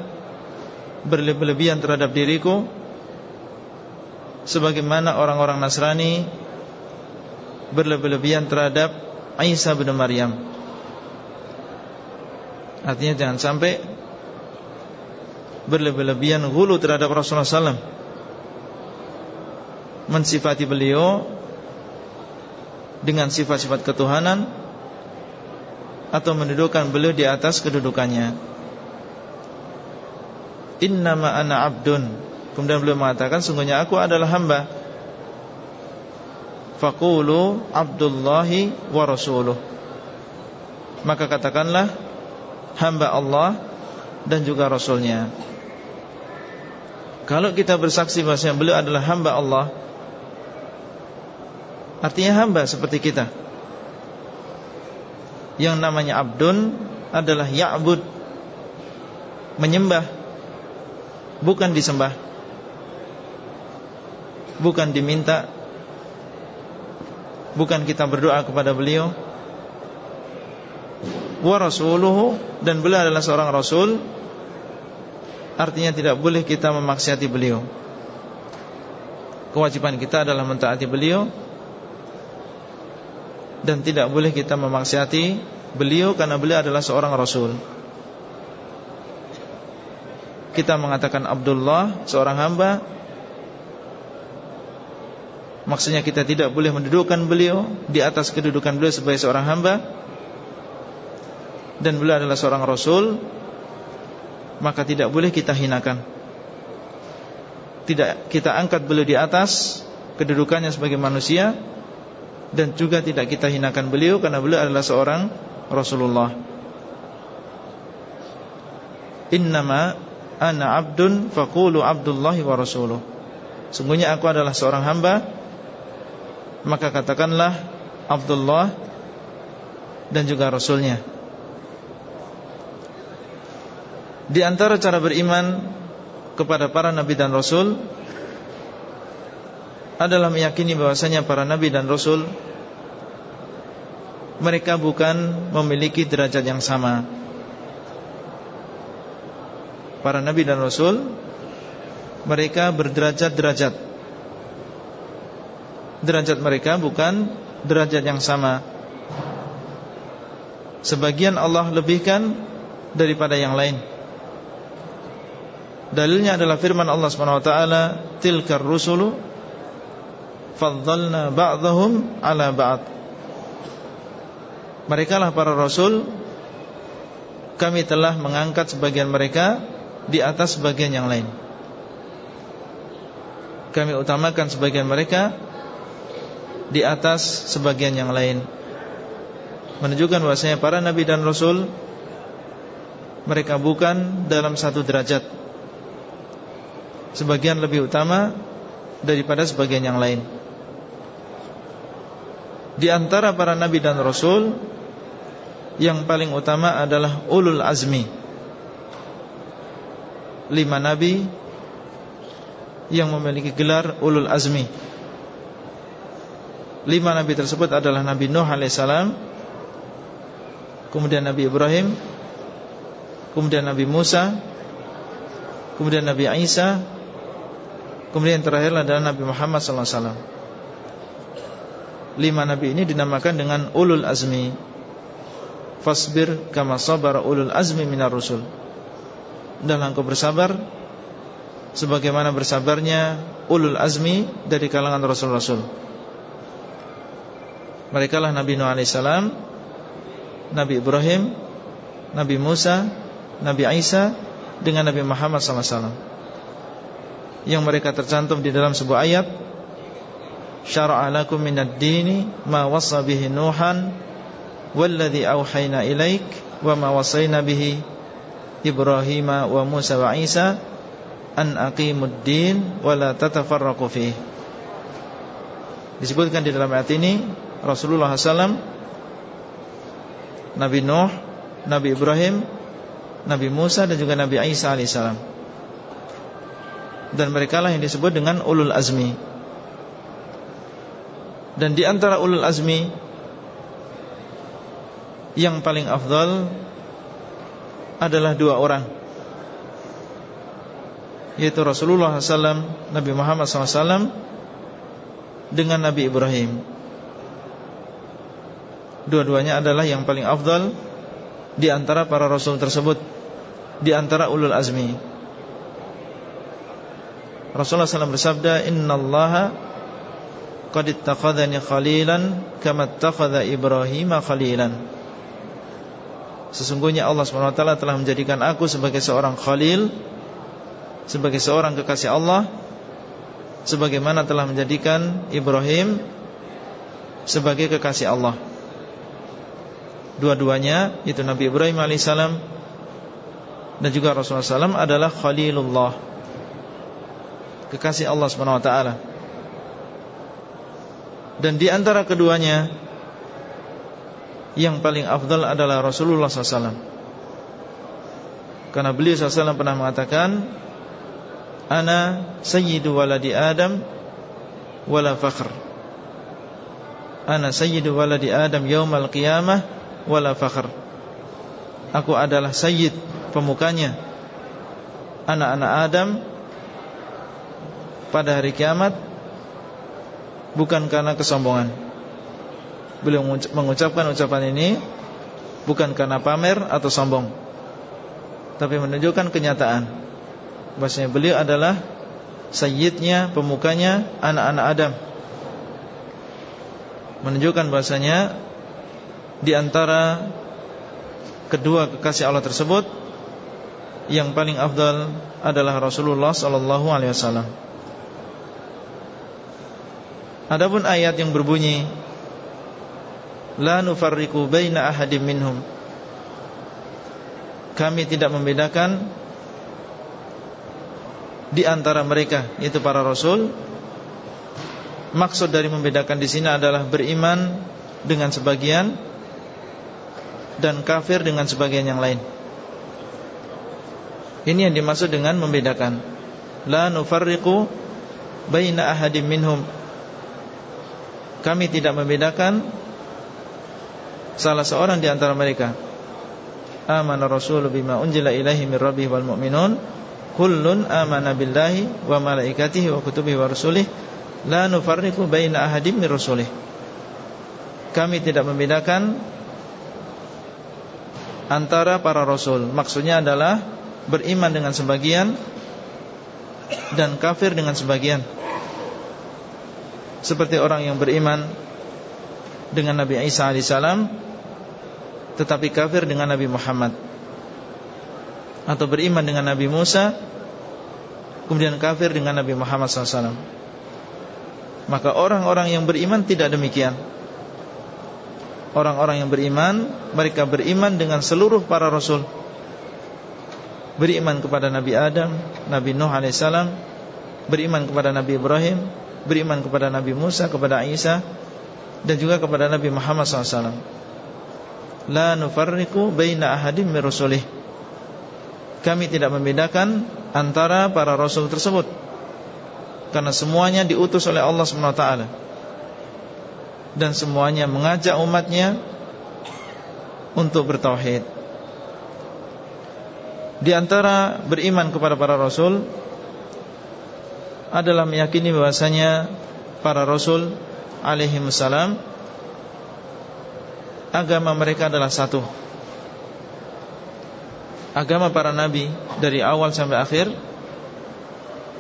Berlebihan terhadap diriku Sebagaimana orang-orang Nasrani Berlebihan terhadap Isa bin Maryam Artinya jangan sampai Berlebihan gulu terhadap Rasulullah SAW mensifati beliau dengan sifat-sifat ketuhanan atau mendudukkan beliau di atas kedudukannya. Innama ana abdun. Kemudian beliau mengatakan sungguhnya aku adalah hamba. Faqulu Abdullahi wa rasuluh. Maka katakanlah hamba Allah dan juga rasulnya. Kalau kita bersaksi bahwa beliau adalah hamba Allah Artinya hamba seperti kita Yang namanya abdun adalah ya'bud Menyembah Bukan disembah. Bukan diminta. Bukan kita berdoa kepada beliau. Wa rasuluhu Dan beliau adalah seorang rasul. Artinya tidak boleh kita memaksiati beliau. Kewajiban kita adalah mentaati beliau. Dan tidak boleh kita memaksiati beliau karena beliau adalah seorang rasul. Kita mengatakan Abdullah seorang hamba Maksudnya kita tidak boleh mendudukkan beliau Di atas kedudukan beliau sebagai seorang hamba Dan beliau adalah seorang rasul Maka tidak boleh kita hinakan Tidak kita angkat beliau di atas Kedudukannya sebagai manusia dan juga tidak kita hinakan beliau karena beliau adalah seorang Rasulullah. Innama ana abdun faqulu abdullahi wa rasuluh. Sungguhnya aku adalah seorang hamba maka katakanlah Abdullah dan juga rasulnya. Di antara cara beriman kepada para nabi dan rasul adalah meyakini bahwasanya para nabi dan rasul mereka bukan memiliki derajat yang sama. Para nabi dan rasul mereka berderajat-derajat. Derajat mereka bukan derajat yang sama. Sebagian Allah lebihkan daripada yang lain. Dalilnya adalah firman Allah SWT Tilkar rusulu faddalna ba'dahum ala ba'd Mereka lah para rasul Kami telah mengangkat sebagian mereka Di atas sebagian yang lain. Kami utamakan sebagian mereka Di atas sebagian yang lain. Menunjukkan bahwasanya para nabi dan rasul Mereka bukan dalam satu derajat. Sebagian lebih utama Daripada sebagian yang lain. Di antara para nabi dan rasul Yang paling utama adalah Ulul Azmi Lima nabi Yang memiliki gelar Ulul Azmi. Lima nabi tersebut adalah Nabi Nuh AS Kemudian Nabi Ibrahim Kemudian Nabi Musa Kemudian Nabi Isa Kemudian terakhir adalah Nabi Muhammad SAW lima nabi ini dinamakan dengan ulul azmi. Fasbir kama sabar ulul azmi minar rusul Dan engkau bersabar Sebagaimana bersabarnya ulul azmi dari kalangan rasul-rasul. Mereka lah Nabi Nuh AS Nabi Ibrahim Nabi Musa Nabi Isa Dengan Nabi Muhammad SAW Yang mereka tercantum di dalam sebuah ayat syara'a lakum minad dini ma wasa bihi nuhan walladhi awhayna ilaik wa ma wasayna bihi Ibrahim wa Musa wa Isa an aqimud din wa la tatafarraqu fihi. Disebutkan di dalam ayat ini Rasulullah SAW Nabi Nuh, Nabi Ibrahim, Nabi Musa dan juga Nabi Isa alaihissalam. Dan mereka lah yang disebut dengan ulul azmi. Dan di antara ulul azmi yang paling afdal adalah dua orang yaitu Rasulullah SAW, Nabi Muhammad SAW dengan Nabi Ibrahim. Dua-duanya adalah yang paling afdal di antara para rasul tersebut, di antara ulul azmi. Rasulullah SAW bersabda, Inna Allah qad khalilan kama ittakhadha Ibrahim khalilan. Sesungguhnya Allah SWT telah menjadikan aku sebagai seorang khalil Sebagai seorang kekasih Allah Sebagaimana telah menjadikan Ibrahim Sebagai kekasih Allah. Dua-duanya Itu Nabi Ibrahim AS Dan juga Rasulullah SAW adalah Khalilullah Kekasih Allah SWT Dan di antara keduanya yang paling afdal adalah Rasulullah SAW Karena beliau SAW pernah mengatakan Ana sayyidu waladi Adam Wala fakhr Ana sayyidu waladi Adam Yawmal qiyamah Wala fakhr Aku adalah sayyid pemukanya Anak-anak Adam Pada hari kiamat Bukan karena kesombongan Beliau mengucapkan ucapan ini Bukan karena pamer atau sombong Tapi menunjukkan kenyataan Bahasanya beliau adalah Sayyidnya, pemukanya Anak-anak Adam. Menunjukkan bahasanya Di antara Kedua kekasih Allah tersebut Yang paling afdal Adalah Rasulullah Sallallahu Alaihi Wasallam. Adapun ayat yang berbunyi La nufarriku baina ahadim minhum. Kami tidak membedakan Di antara mereka Yaitu para rasul. Maksud dari membedakan di sini adalah Beriman dengan sebagian Dan kafir dengan sebagian yang lain. Ini yang dimaksud dengan membedakan. La nufarriku Baina ahadim minhum. Kami tidak membedakan salah seorang di antara mereka amana rasul bima unzila ilaihi min rabbih wal mu'minun kullun amana billahi wa malaikatihi wa kutubihi wa rusulih la nufarriqu baina ahadim min rusulih kami tidak membedakan antara para rasul. Maksudnya adalah beriman dengan sebagian dan kafir dengan sebagian. Seperti orang yang beriman dengan Nabi Isa alaihissalam tetapi kafir dengan Nabi Muhammad. Atau beriman dengan Nabi Musa kemudian kafir dengan Nabi Muhammad SAW maka orang-orang yang beriman tidak demikian. Orang-orang yang beriman mereka beriman dengan seluruh para rasul. Beriman kepada Nabi Adam Nabi Nuh AS beriman kepada Nabi Ibrahim beriman kepada Nabi Musa kepada Isa dan juga kepada Nabi Muhammad SAW la nufarriqu baina ahadim min rusulih. Kami tidak membedakan antara para rasul tersebut. Karena semuanya diutus oleh Allah SWT Dan semuanya mengajak umatnya Untuk bertauhid Di antara beriman kepada para rasul Adalah meyakini bahwasanya Para rasul alaihi salam agama mereka adalah satu. Agama para nabi dari awal sampai akhir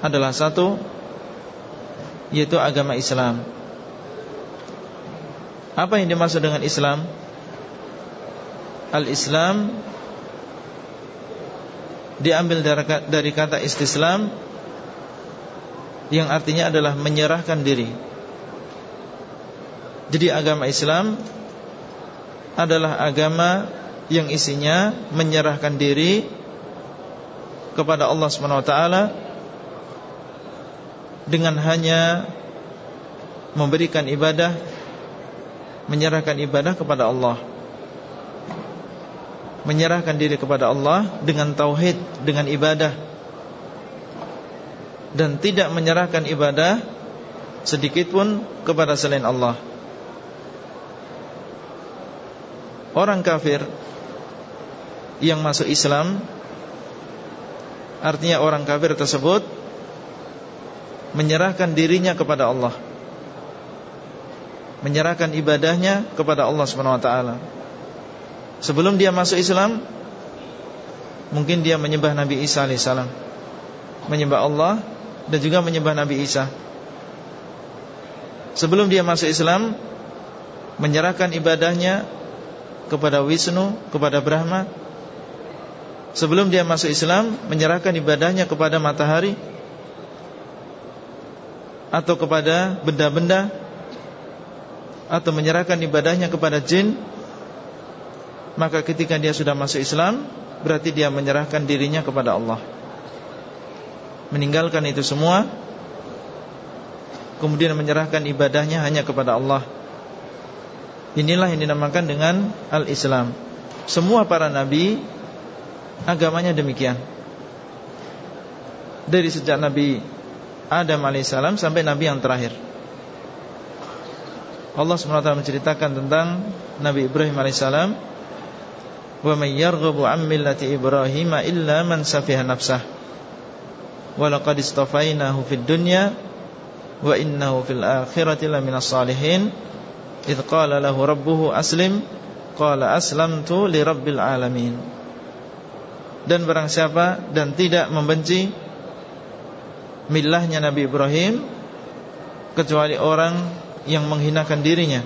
adalah satu Yaitu agama Islam. Apa yang dimaksud dengan Islam? Al-Islam Diambil dari kata istislam Yang artinya adalah menyerahkan diri. Jadi agama Islam adalah agama yang isinya menyerahkan diri kepada Allah SWT dengan hanya memberikan ibadah menyerahkan ibadah kepada Allah menyerahkan diri kepada Allah dengan tauhid dengan ibadah dan tidak menyerahkan ibadah sedikit pun kepada selain Allah orang kafir yang masuk Islam Artinya orang kafir tersebut Menyerahkan dirinya kepada Allah. Menyerahkan ibadahnya kepada Allah SWT Sebelum dia masuk Islam Mungkin dia menyembah Nabi Isa AS Menyembah Allah Dan juga menyembah Nabi Isa. Sebelum dia masuk Islam Menyerahkan ibadahnya Kepada Wisnu Kepada Brahma. Sebelum dia masuk Islam Menyerahkan ibadahnya kepada matahari Atau kepada benda-benda Atau menyerahkan ibadahnya kepada jin Maka ketika dia sudah masuk Islam Berarti dia menyerahkan dirinya kepada Allah. Meninggalkan itu semua Kemudian menyerahkan ibadahnya hanya kepada Allah Inilah yang dinamakan dengan Al-Islam. Semua para nabi agamanya demikian. Dari sejak Nabi Adam AS sampai Nabi yang terakhir. Allah SWT menceritakan tentang Nabi Ibrahim AS Wa man yarghabu an Ibrahim illa man safiha nafsah. Wa laqad istafainahu fid dunya Wa innahu fil akhirati laminas salihin Idh qala lahu rabbuhu aslim Qala aslamtu li rabbil alamin dan barang siapa dan tidak membenci milahnya Nabi Ibrahim kecuali orang yang menghinakan dirinya.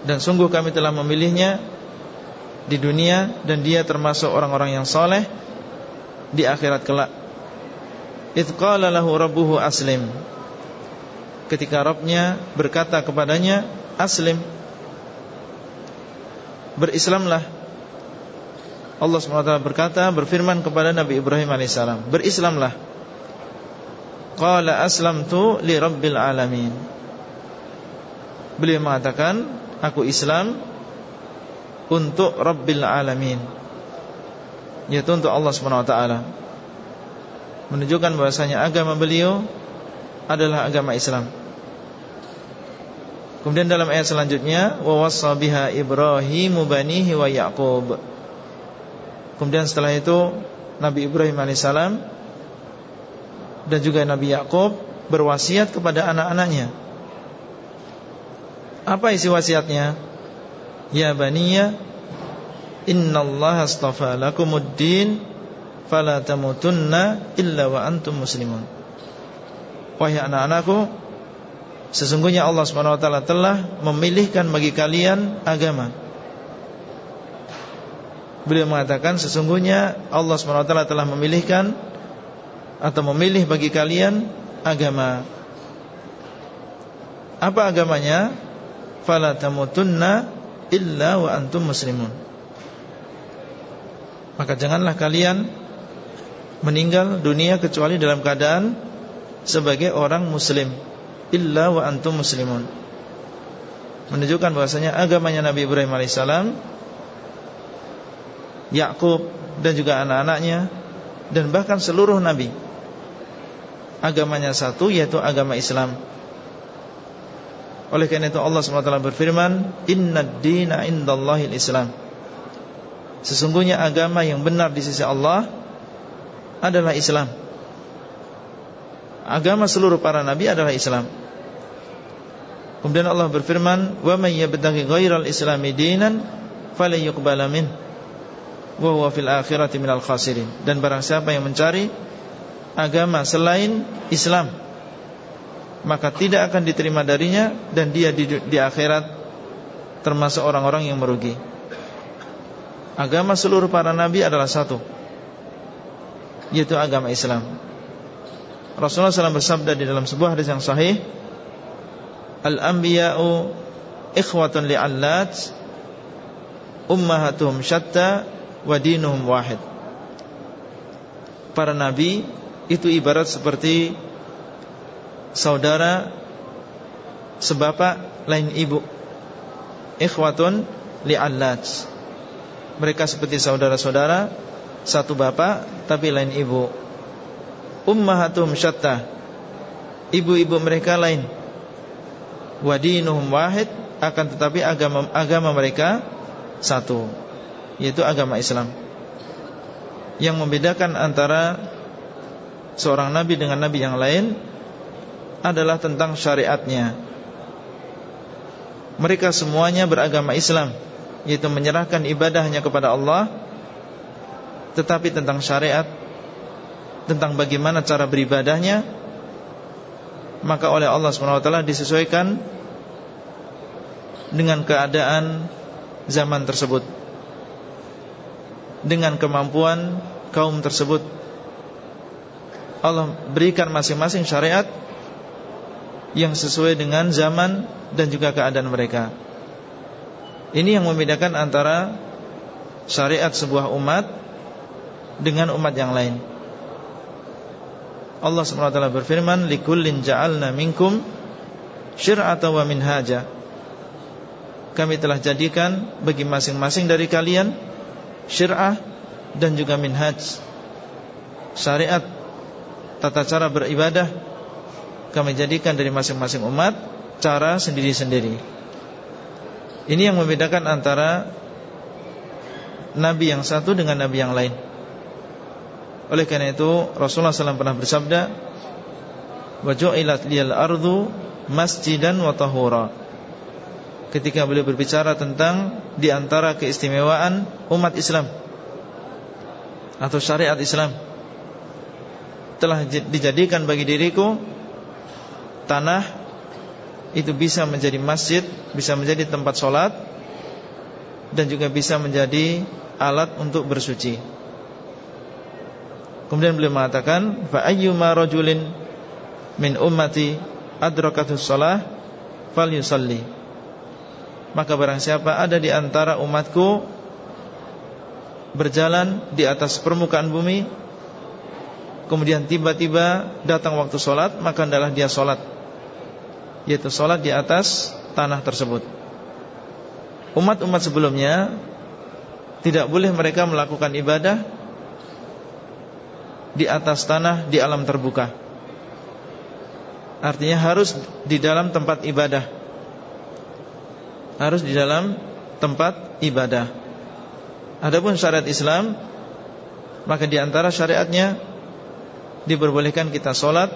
Dan sungguh kami telah memilihnya di dunia dan dia termasuk orang-orang yang soleh di akhirat kelak. Itqala lahu rabbuhu aslim Ketika Rabbnya berkata kepadanya Aslim. Berislamlah. Allah SWT berkata berfirman kepada Nabi Ibrahim AS Berislamlah. Qala aslamtu li rabbil alamin. Beliau mengatakan Aku Islam Untuk Rabbil Alamin. Yaitu untuk Allah SWT Menunjukkan bahasanya agama beliau Adalah agama Islam Kemudian dalam ayat selanjutnya Wa wassa biha Ibrahimu banihi wa Ya'qub. Kemudian setelah itu Nabi Ibrahim AS Dan juga Nabi Yaakob Berwasiat kepada anak-anaknya. Apa isi wasiatnya? Ya baniya Inna Allah astafa lakumuddin Fala tamutunna illa wa antum muslimun. Wahai anak-anakku Sesungguhnya Allah SWT telah memilihkan bagi kalian agama. Beliau mengatakan sesungguhnya Allah SWT telah memilihkan Atau memilih bagi kalian agama. Apa agamanya? Fala tamutunna illa wa antum muslimun. Maka janganlah kalian meninggal dunia kecuali dalam keadaan sebagai orang muslim illa wa antum muslimun menunjukkan bahwasanya agamanya Nabi Ibrahim alaihissalam Yakub dan juga anak-anaknya dan bahkan seluruh nabi agamanya satu yaitu agama Islam. Oleh karena itu Allah SWT berfirman, Inna dina islam Sesungguhnya agama yang benar di sisi Allah adalah Islam. Agama seluruh para nabi adalah Islam. Kemudian Allah berfirman, "Wa may yabtaghi ghairal islami dinan falyuqbala minhu." wa huwa fil akhirati minal khasirin dan barang siapa yang mencari agama selain Islam maka tidak akan diterima darinya dan dia di, di akhirat termasuk orang-orang yang merugi agama seluruh para nabi adalah satu yaitu agama Islam Rasulullah SAW bersabda di dalam sebuah hadis yang sahih Al-anbiya'u ikhwatun li'allat ummahatuhum syatta wa dinuhum wahid. Para nabi itu ibarat seperti saudara sebapak lain ibu. Ikhwatun li'allat. Mereka seperti saudara-saudara satu bapak tapi lain ibu. Ummahatum syatta. Ibu-ibu mereka lain. Wadinuhum wahid akan tetapi agama agama mereka satu, yaitu agama Islam. Yang membedakan antara seorang nabi dengan nabi yang lain adalah tentang syariatnya. Mereka semuanya beragama Islam, yaitu menyerahkan ibadahnya kepada Allah, tetapi tentang syariat, tentang bagaimana cara beribadahnya, maka oleh Allah SWT disesuaikan dengan keadaan zaman tersebut, dengan kemampuan kaum tersebut Allah berikan masing-masing syariat yang sesuai dengan zaman dan juga keadaan mereka. Ini yang membedakan antara syariat sebuah umat dengan umat yang lain. Allah SWT berfirman, "Likullin ja'alna minkum syir'ata wa minhaja." Kami telah jadikan bagi masing-masing dari kalian syir'ah dan juga minhaj. Syariat tata cara beribadah kami jadikan dari masing-masing umat cara sendiri-sendiri. Ini yang membedakan antara nabi yang satu dengan nabi yang lain. Oleh karena itu Rasulullah SAW pernah bersabda, "Wa ju'ilat liyal ardu masjidan wa tahura." Ketika beliau berbicara tentang di antara keistimewaan umat Islam atau syariat Islam telah dijadikan bagi diriku tanah itu bisa menjadi masjid, bisa menjadi tempat sholat dan juga bisa menjadi alat untuk bersuci. Kemudian beliau mengatakan, fa ayyuma rajulin min ummati adrakatus shalah falyusalli. Maka barang siapa ada di antara umatku berjalan di atas permukaan bumi kemudian tiba-tiba datang waktu sholat maka adalah dia sholat yaitu sholat di atas tanah tersebut umat-umat sebelumnya tidak boleh mereka melakukan ibadah di atas tanah di alam terbuka artinya harus di dalam tempat ibadah harus di dalam tempat ibadah adapun syariat Islam maka di antara syariatnya diperbolehkan kita sholat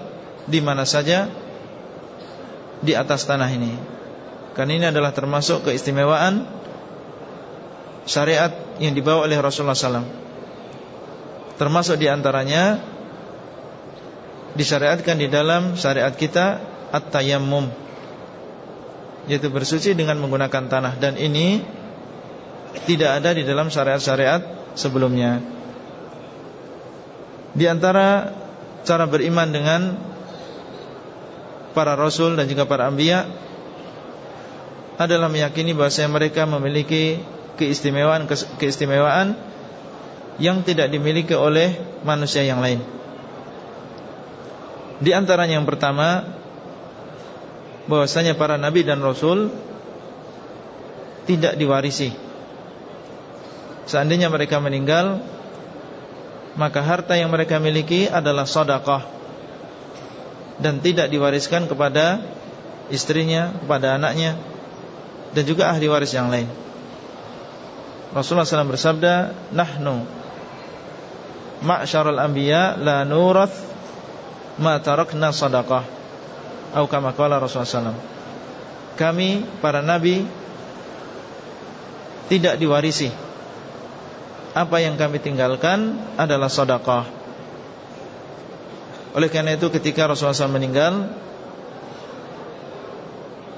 di mana saja di atas tanah ini. Karena ini adalah termasuk keistimewaan syariat yang dibawa oleh Rasulullah SAW. Termasuk di antaranya disyariatkan di dalam syariat kita at-tayammum yaitu bersuci dengan menggunakan tanah dan ini tidak ada di dalam syariat-syariat sebelumnya. Di antara cara beriman dengan para rasul dan juga para anbiya adalah meyakini bahwa mereka memiliki keistimewaan keistimewaan yang tidak dimiliki oleh manusia yang lain. Di antaranya yang pertama bahwasanya para nabi dan rasul tidak diwarisi. Seandainya mereka meninggal maka harta yang mereka miliki adalah sedekah dan tidak diwariskan kepada istrinya, kepada anaknya dan juga ahli waris yang lain. Rasulullah SAW bersabda, "Nahnu ma'syarul anbiya la nurath ma tarakna sadaqah." Atau kama qala Rasulullah SAW. Kami para nabi tidak diwarisi apa yang kami tinggalkan adalah sedekah. Oleh karena itu ketika Rasulullah SAW meninggal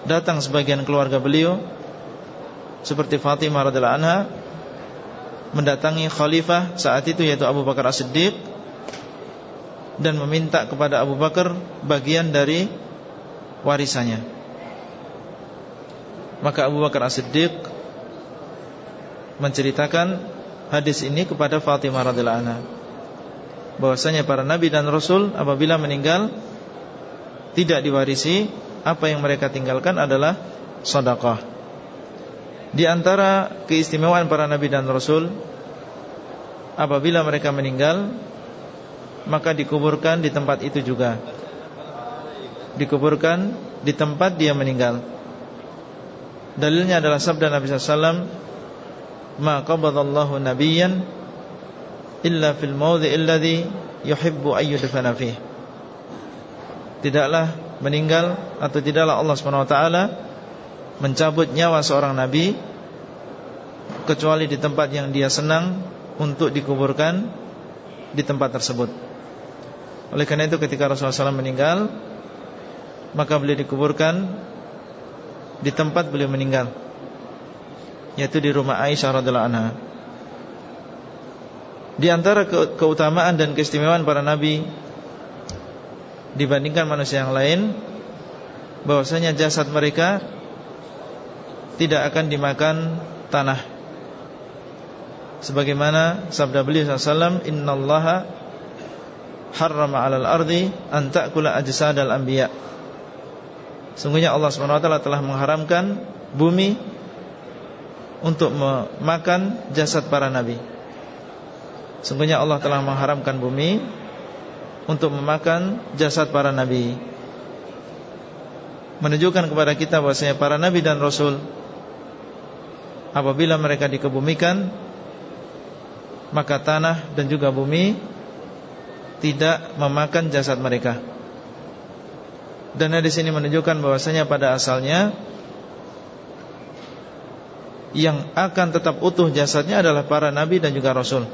Datang sebagian keluarga beliau Seperti Fatimah radhiallahu anha Mendatangi khalifah saat itu yaitu Abu Bakar As-Siddiq Dan meminta kepada Abu Bakar bagian dari warisannya Maka Abu Bakar As-Siddiq Menceritakan hadis ini kepada Fatimah radhiyallahu anha. bahwasanya para nabi dan rasul apabila meninggal tidak diwarisi, apa yang mereka tinggalkan adalah sedekah. Di antara keistimewaan para nabi dan rasul apabila mereka meninggal maka dikuburkan di tempat itu juga. Dikuburkan di tempat dia meninggal. Dalilnya adalah sabda Nabi wasallam, "Ma qabadallahu nabiyyan illa fil mawdhi'il ladzi yuhibbu ayyudfana fihi." tidaklah meninggal atau tidaklah Allah taala mencabut nyawa seorang nabi kecuali di tempat yang dia senang untuk dikuburkan di tempat tersebut. Oleh karena itu ketika Rasulullah SAW meninggal maka beliau dikuburkan di tempat beliau meninggal yaitu di rumah Aisyah radhiallahu anha. Di antara keutamaan dan keistimewaan para nabi dibandingkan manusia yang lain bahwasanya jasad mereka tidak akan dimakan tanah. Sebagaimana sabda beliau sallallahu innallaha harrama 'alal ardi an ta'kula ajsadal anbiya. Sungguhnya Allah taala telah mengharamkan bumi untuk memakan jasad para nabi. Sungguhnya Allah telah mengharamkan bumi untuk memakan jasad para nabi. Menunjukkan kepada kita bahwasanya para nabi dan rasul apabila mereka dikebumikan maka tanah dan juga bumi tidak memakan jasad mereka. Dan di sini menunjukkan bahwasanya pada asalnya yang akan tetap utuh jasadnya adalah para nabi dan juga rasul.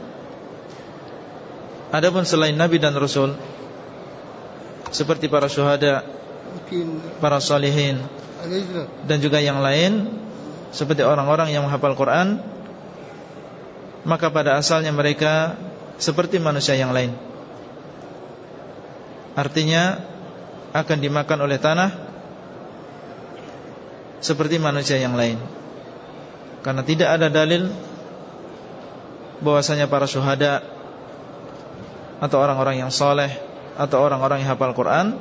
Adapun selain nabi dan rasul seperti para syuhada, para salihin dan juga yang lain seperti orang-orang yang menghafal Quran, maka pada asalnya mereka seperti manusia yang lain. Artinya akan dimakan oleh tanah seperti manusia yang lain. Karena tidak ada dalil bahwasanya para syuhada atau orang-orang yang soleh atau orang-orang yang hafal Quran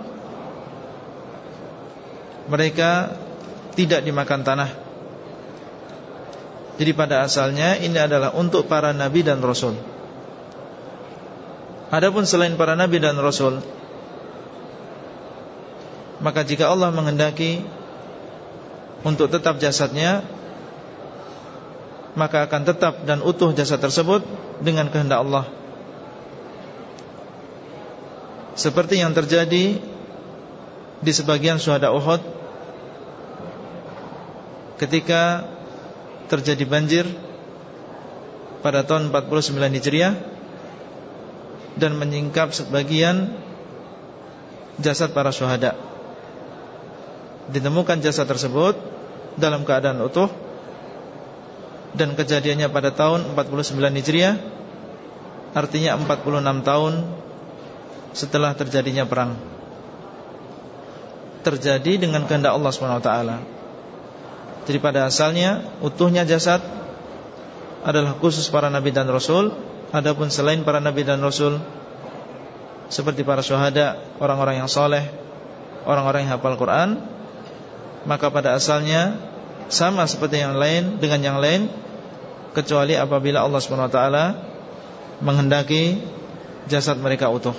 mereka tidak dimakan tanah. Jadi pada asalnya ini adalah untuk para nabi dan rasul. Adapun selain para nabi dan rasul, maka jika Allah menghendaki untuk tetap jasadnya, maka akan tetap dan utuh jasad tersebut dengan kehendak Allah. Seperti yang terjadi di sebagian syuhada Uhud ketika terjadi banjir pada tahun 49 Hijriah dan menyingkap sebagian jasad para syuhada. Ditemukan jasad tersebut dalam keadaan utuh dan kejadiannya pada tahun 49 Hijriah artinya 46 tahun setelah terjadinya perang terjadi dengan kehendak Allah SWT Jadi asalnya utuhnya jasad adalah khusus para nabi dan rasul. Adapun selain para nabi dan rasul Seperti para syuhada, orang-orang yang soleh Orang-orang yang hafal Quran Maka pada asalnya Sama seperti yang lain Dengan yang lain Kecuali apabila Allah SWT Menghendaki jasad mereka utuh.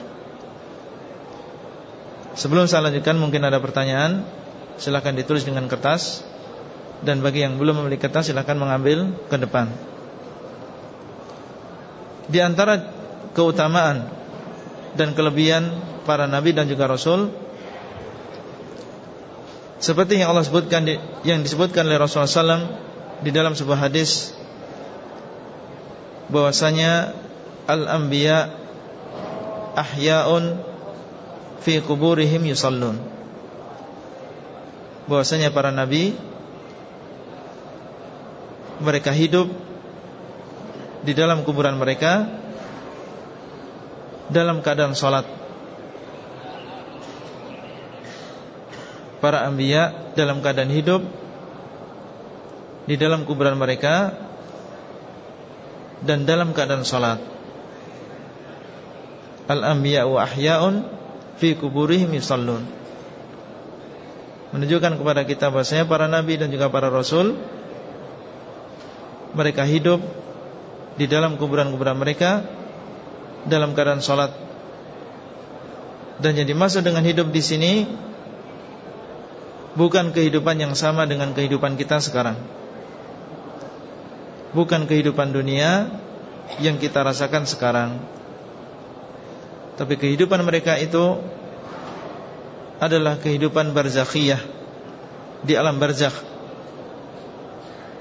Sebelum saya lanjutkan mungkin ada pertanyaan. Silahkan ditulis dengan kertas Dan bagi yang belum memiliki kertas silahkan mengambil ke depan. Di antara keutamaan Dan kelebihan para nabi dan juga rasul Seperti yang Allah sebutkan Yang disebutkan oleh Rasulullah SAW Di dalam sebuah hadis bahwasanya Al-Anbiya Ahya'un fi kuburihim yusallun. Bahwasanya para nabi mereka hidup di dalam kuburan mereka dalam keadaan salat para anbiya dalam keadaan hidup di dalam kuburan mereka dan dalam keadaan salat Al-anbiya wa ahya'un fi kuburihim yusallun. Menunjukkan kepada kita bahasanya para nabi dan juga para rasul mereka hidup di dalam kuburan-kuburan mereka dalam keadaan salat. Dan yang dimaksud dengan hidup di sini bukan kehidupan yang sama dengan kehidupan kita sekarang. Bukan kehidupan dunia yang kita rasakan sekarang. Tapi kehidupan mereka itu adalah kehidupan barzakhiyah di alam barzakh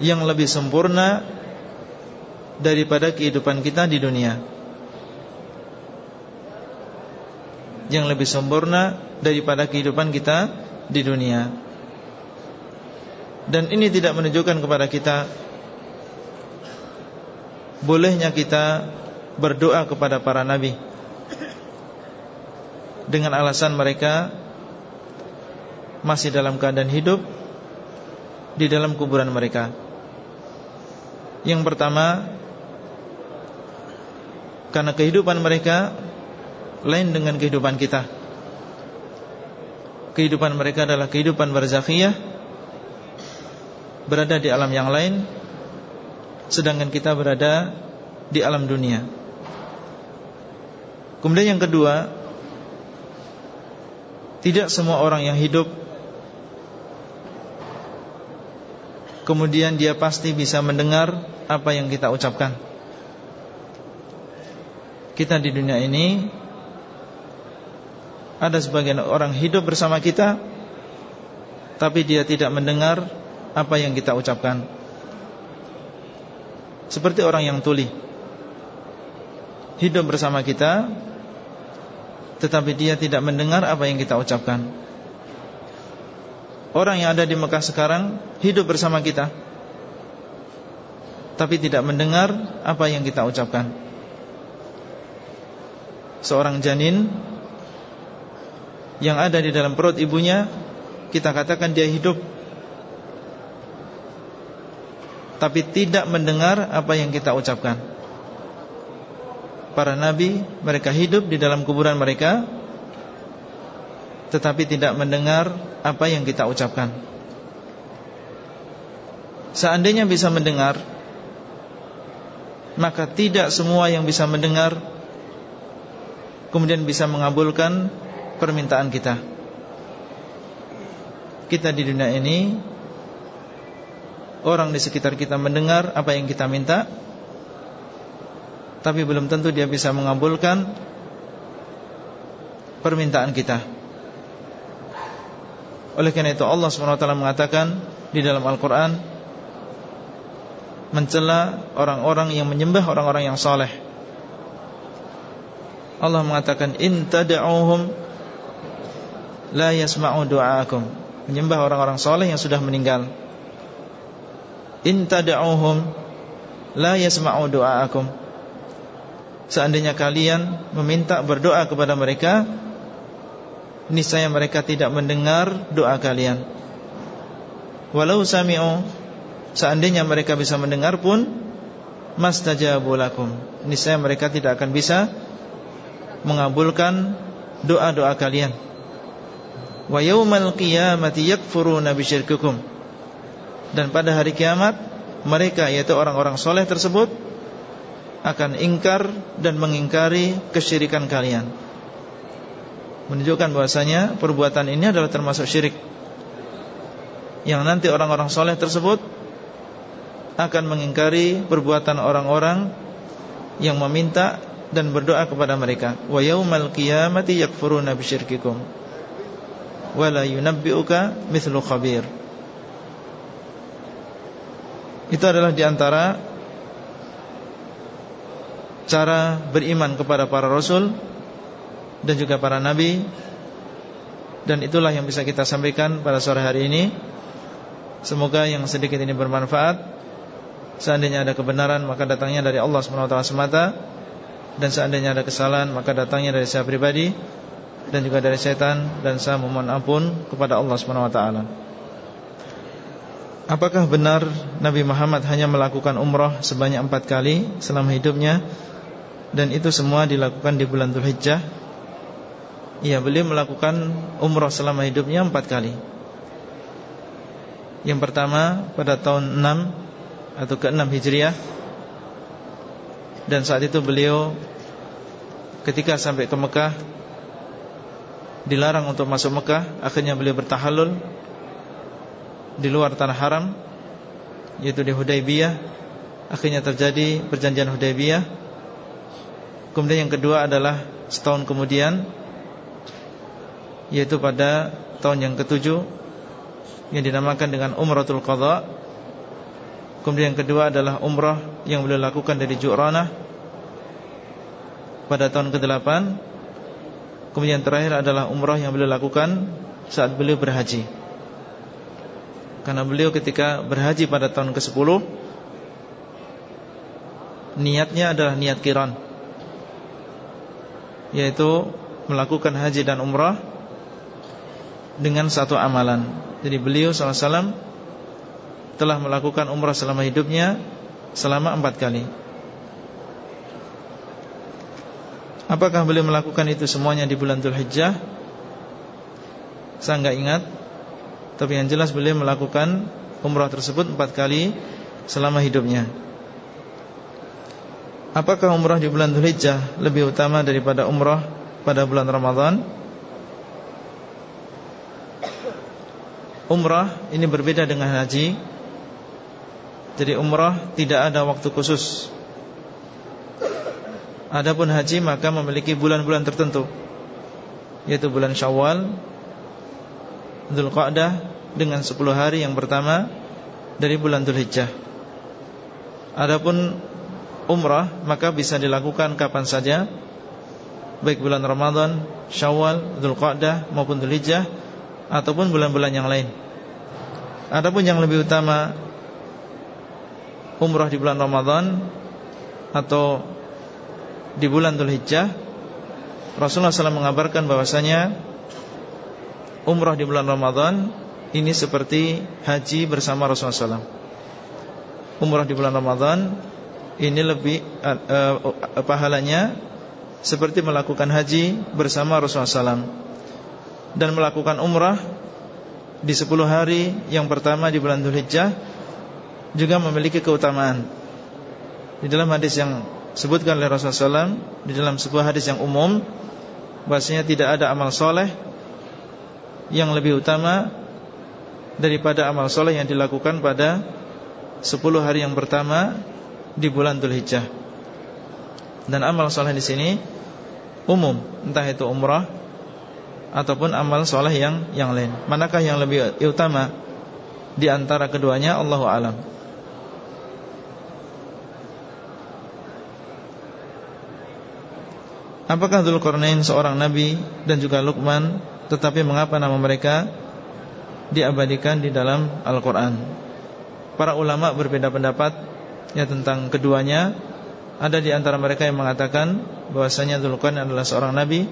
yang lebih sempurna daripada kehidupan kita di dunia. Yang lebih sempurna daripada kehidupan kita di dunia. Dan ini tidak menunjukkan kepada kita bolehnya kita berdoa kepada para nabi dengan alasan mereka masih dalam keadaan hidup di dalam kuburan mereka. Yang pertama, karena kehidupan mereka lain dengan kehidupan kita. Kehidupan mereka adalah kehidupan barzakhiyah berada di alam yang lain sedangkan kita berada di alam dunia. Kemudian yang kedua, tidak semua orang yang hidup kemudian dia pasti bisa mendengar apa yang kita ucapkan. Kita di dunia ini ada sebagian orang hidup bersama kita tapi dia tidak mendengar apa yang kita ucapkan. Seperti orang yang tuli Hidup bersama kita Tetapi dia tidak mendengar apa yang kita ucapkan Orang yang ada di Mekah sekarang Hidup bersama kita Tapi tidak mendengar apa yang kita ucapkan Seorang janin Yang ada di dalam perut ibunya Kita katakan dia hidup tapi tidak mendengar apa yang kita ucapkan. Para nabi mereka hidup di dalam kuburan mereka tetapi tidak mendengar apa yang kita ucapkan. Seandainya bisa mendengar maka tidak semua yang bisa mendengar kemudian bisa mengabulkan permintaan kita. Kita di dunia ini orang di sekitar kita mendengar apa yang kita minta Tapi belum tentu dia bisa mengabulkan Permintaan kita Oleh karena itu Allah SWT mengatakan Di dalam Al-Quran Mencela orang-orang yang menyembah orang-orang yang soleh Allah mengatakan In tada'uhum La yasma'u du'aakum. Menyembah orang-orang soleh yang sudah meninggal. In tad'uhum la yasma'u du'aakum. Seandainya kalian meminta berdoa kepada mereka niscaya mereka tidak mendengar doa kalian. Walau sami'u seandainya mereka bisa mendengar pun mastajabu lakum. Niscaya mereka tidak akan bisa mengabulkan doa-doa kalian. Wa yaumal qiyamati yakfuruna bisyirkikum. Dan pada hari kiamat mereka yaitu orang-orang soleh tersebut akan ingkar dan mengingkari kesyirikan kalian. Menunjukkan bahwasanya perbuatan ini adalah termasuk syirik. Yang nanti orang-orang soleh tersebut akan mengingkari perbuatan orang-orang yang meminta dan berdoa kepada mereka. Wa yaumal qiyamati yakfuruna bisyirkikum. Wa la yunabbi'uka mithlu khabir. Itu adalah di antara Cara beriman kepada para rasul Dan juga para nabi. Dan itulah yang bisa kita sampaikan pada sore hari ini. Semoga yang sedikit ini bermanfaat. Seandainya ada kebenaran Maka datangnya dari Allah SWT semata. Dan seandainya ada kesalahan Maka datangnya dari saya pribadi Dan juga dari setan. Dan saya memohon ampun kepada Allah SWT Apakah benar Nabi Muhammad hanya melakukan umrah sebanyak empat kali selama hidupnya? Dan itu semua dilakukan di bulan Dhul Hijjah Ya beliau melakukan umrah selama hidupnya empat kali. Yang pertama pada tahun 6 Atau ke-6 Hijriah. Dan saat itu beliau Ketika sampai ke Mekah Dilarang untuk masuk Mekah Akhirnya beliau bertahalul Di luar tanah haram Yaitu di Hudaybiyah. Akhirnya terjadi perjanjian Hudaybiyah. Kemudian yang kedua adalah setahun kemudian Yaitu pada tahun yang ketujuh Yang dinamakan dengan Umratul Qadha. Kemudian yang kedua adalah Umrah yang beliau lakukan dari Ju'ranah Pada tahun ke-8 Kemudian yang terakhir adalah Umrah yang beliau lakukan Saat beliau berhaji. Karena beliau ketika berhaji pada tahun ke-10 Niatnya adalah niat kiran yaitu melakukan haji dan umrah dengan satu amalan. Jadi beliau SAW telah melakukan umrah selama hidupnya selama empat kali. Apakah beliau melakukan itu semuanya di bulan Dhul Hijjah? Saya enggak ingat Tapi yang jelas beliau melakukan umrah tersebut empat kali selama hidupnya Apakah umrah di bulan Dzulhijjah lebih utama daripada umrah pada bulan Ramadan? Umrah ini berbeda dengan haji. Jadi umrah tidak ada waktu khusus. Adapun haji maka memiliki bulan-bulan tertentu yaitu bulan Syawal, Dzulqa'dah dengan 10 hari yang pertama dari bulan Dzulhijjah. Adapun umrah maka bisa dilakukan kapan saja baik bulan Ramadan, Syawal, Dzulqa'dah maupun Dzulhijjah ataupun bulan-bulan yang lain. Adapun yang lebih utama umrah di bulan Ramadan atau di bulan Dzulhijjah Rasulullah SAW mengabarkan bahwasanya umrah di bulan Ramadan ini seperti haji bersama Rasulullah SAW. Umrah di bulan Ramadan ini lebih uh, uh, pahalanya seperti melakukan haji bersama Rasulullah SAW dan melakukan umrah di 10 hari yang pertama di bulan Dzulhijjah juga memiliki keutamaan. Di dalam hadis yang disebutkan oleh Rasulullah SAW di dalam sebuah hadis yang umum bahasanya tidak ada amal soleh yang lebih utama daripada amal soleh yang dilakukan pada 10 hari yang pertama di bulan Dzulhijjah. Dan amal soleh di sini umum, entah itu umrah ataupun amal soleh yang yang lain. Manakah yang lebih utama di antara keduanya? Allahu alam. Apakah Dzulqarnain seorang nabi dan juga Luqman tetapi mengapa nama mereka diabadikan di dalam Al-Qur'an? Para ulama berbeda pendapat ya tentang keduanya ada di antara mereka yang mengatakan bahwasanya Dzulqarnain adalah seorang nabi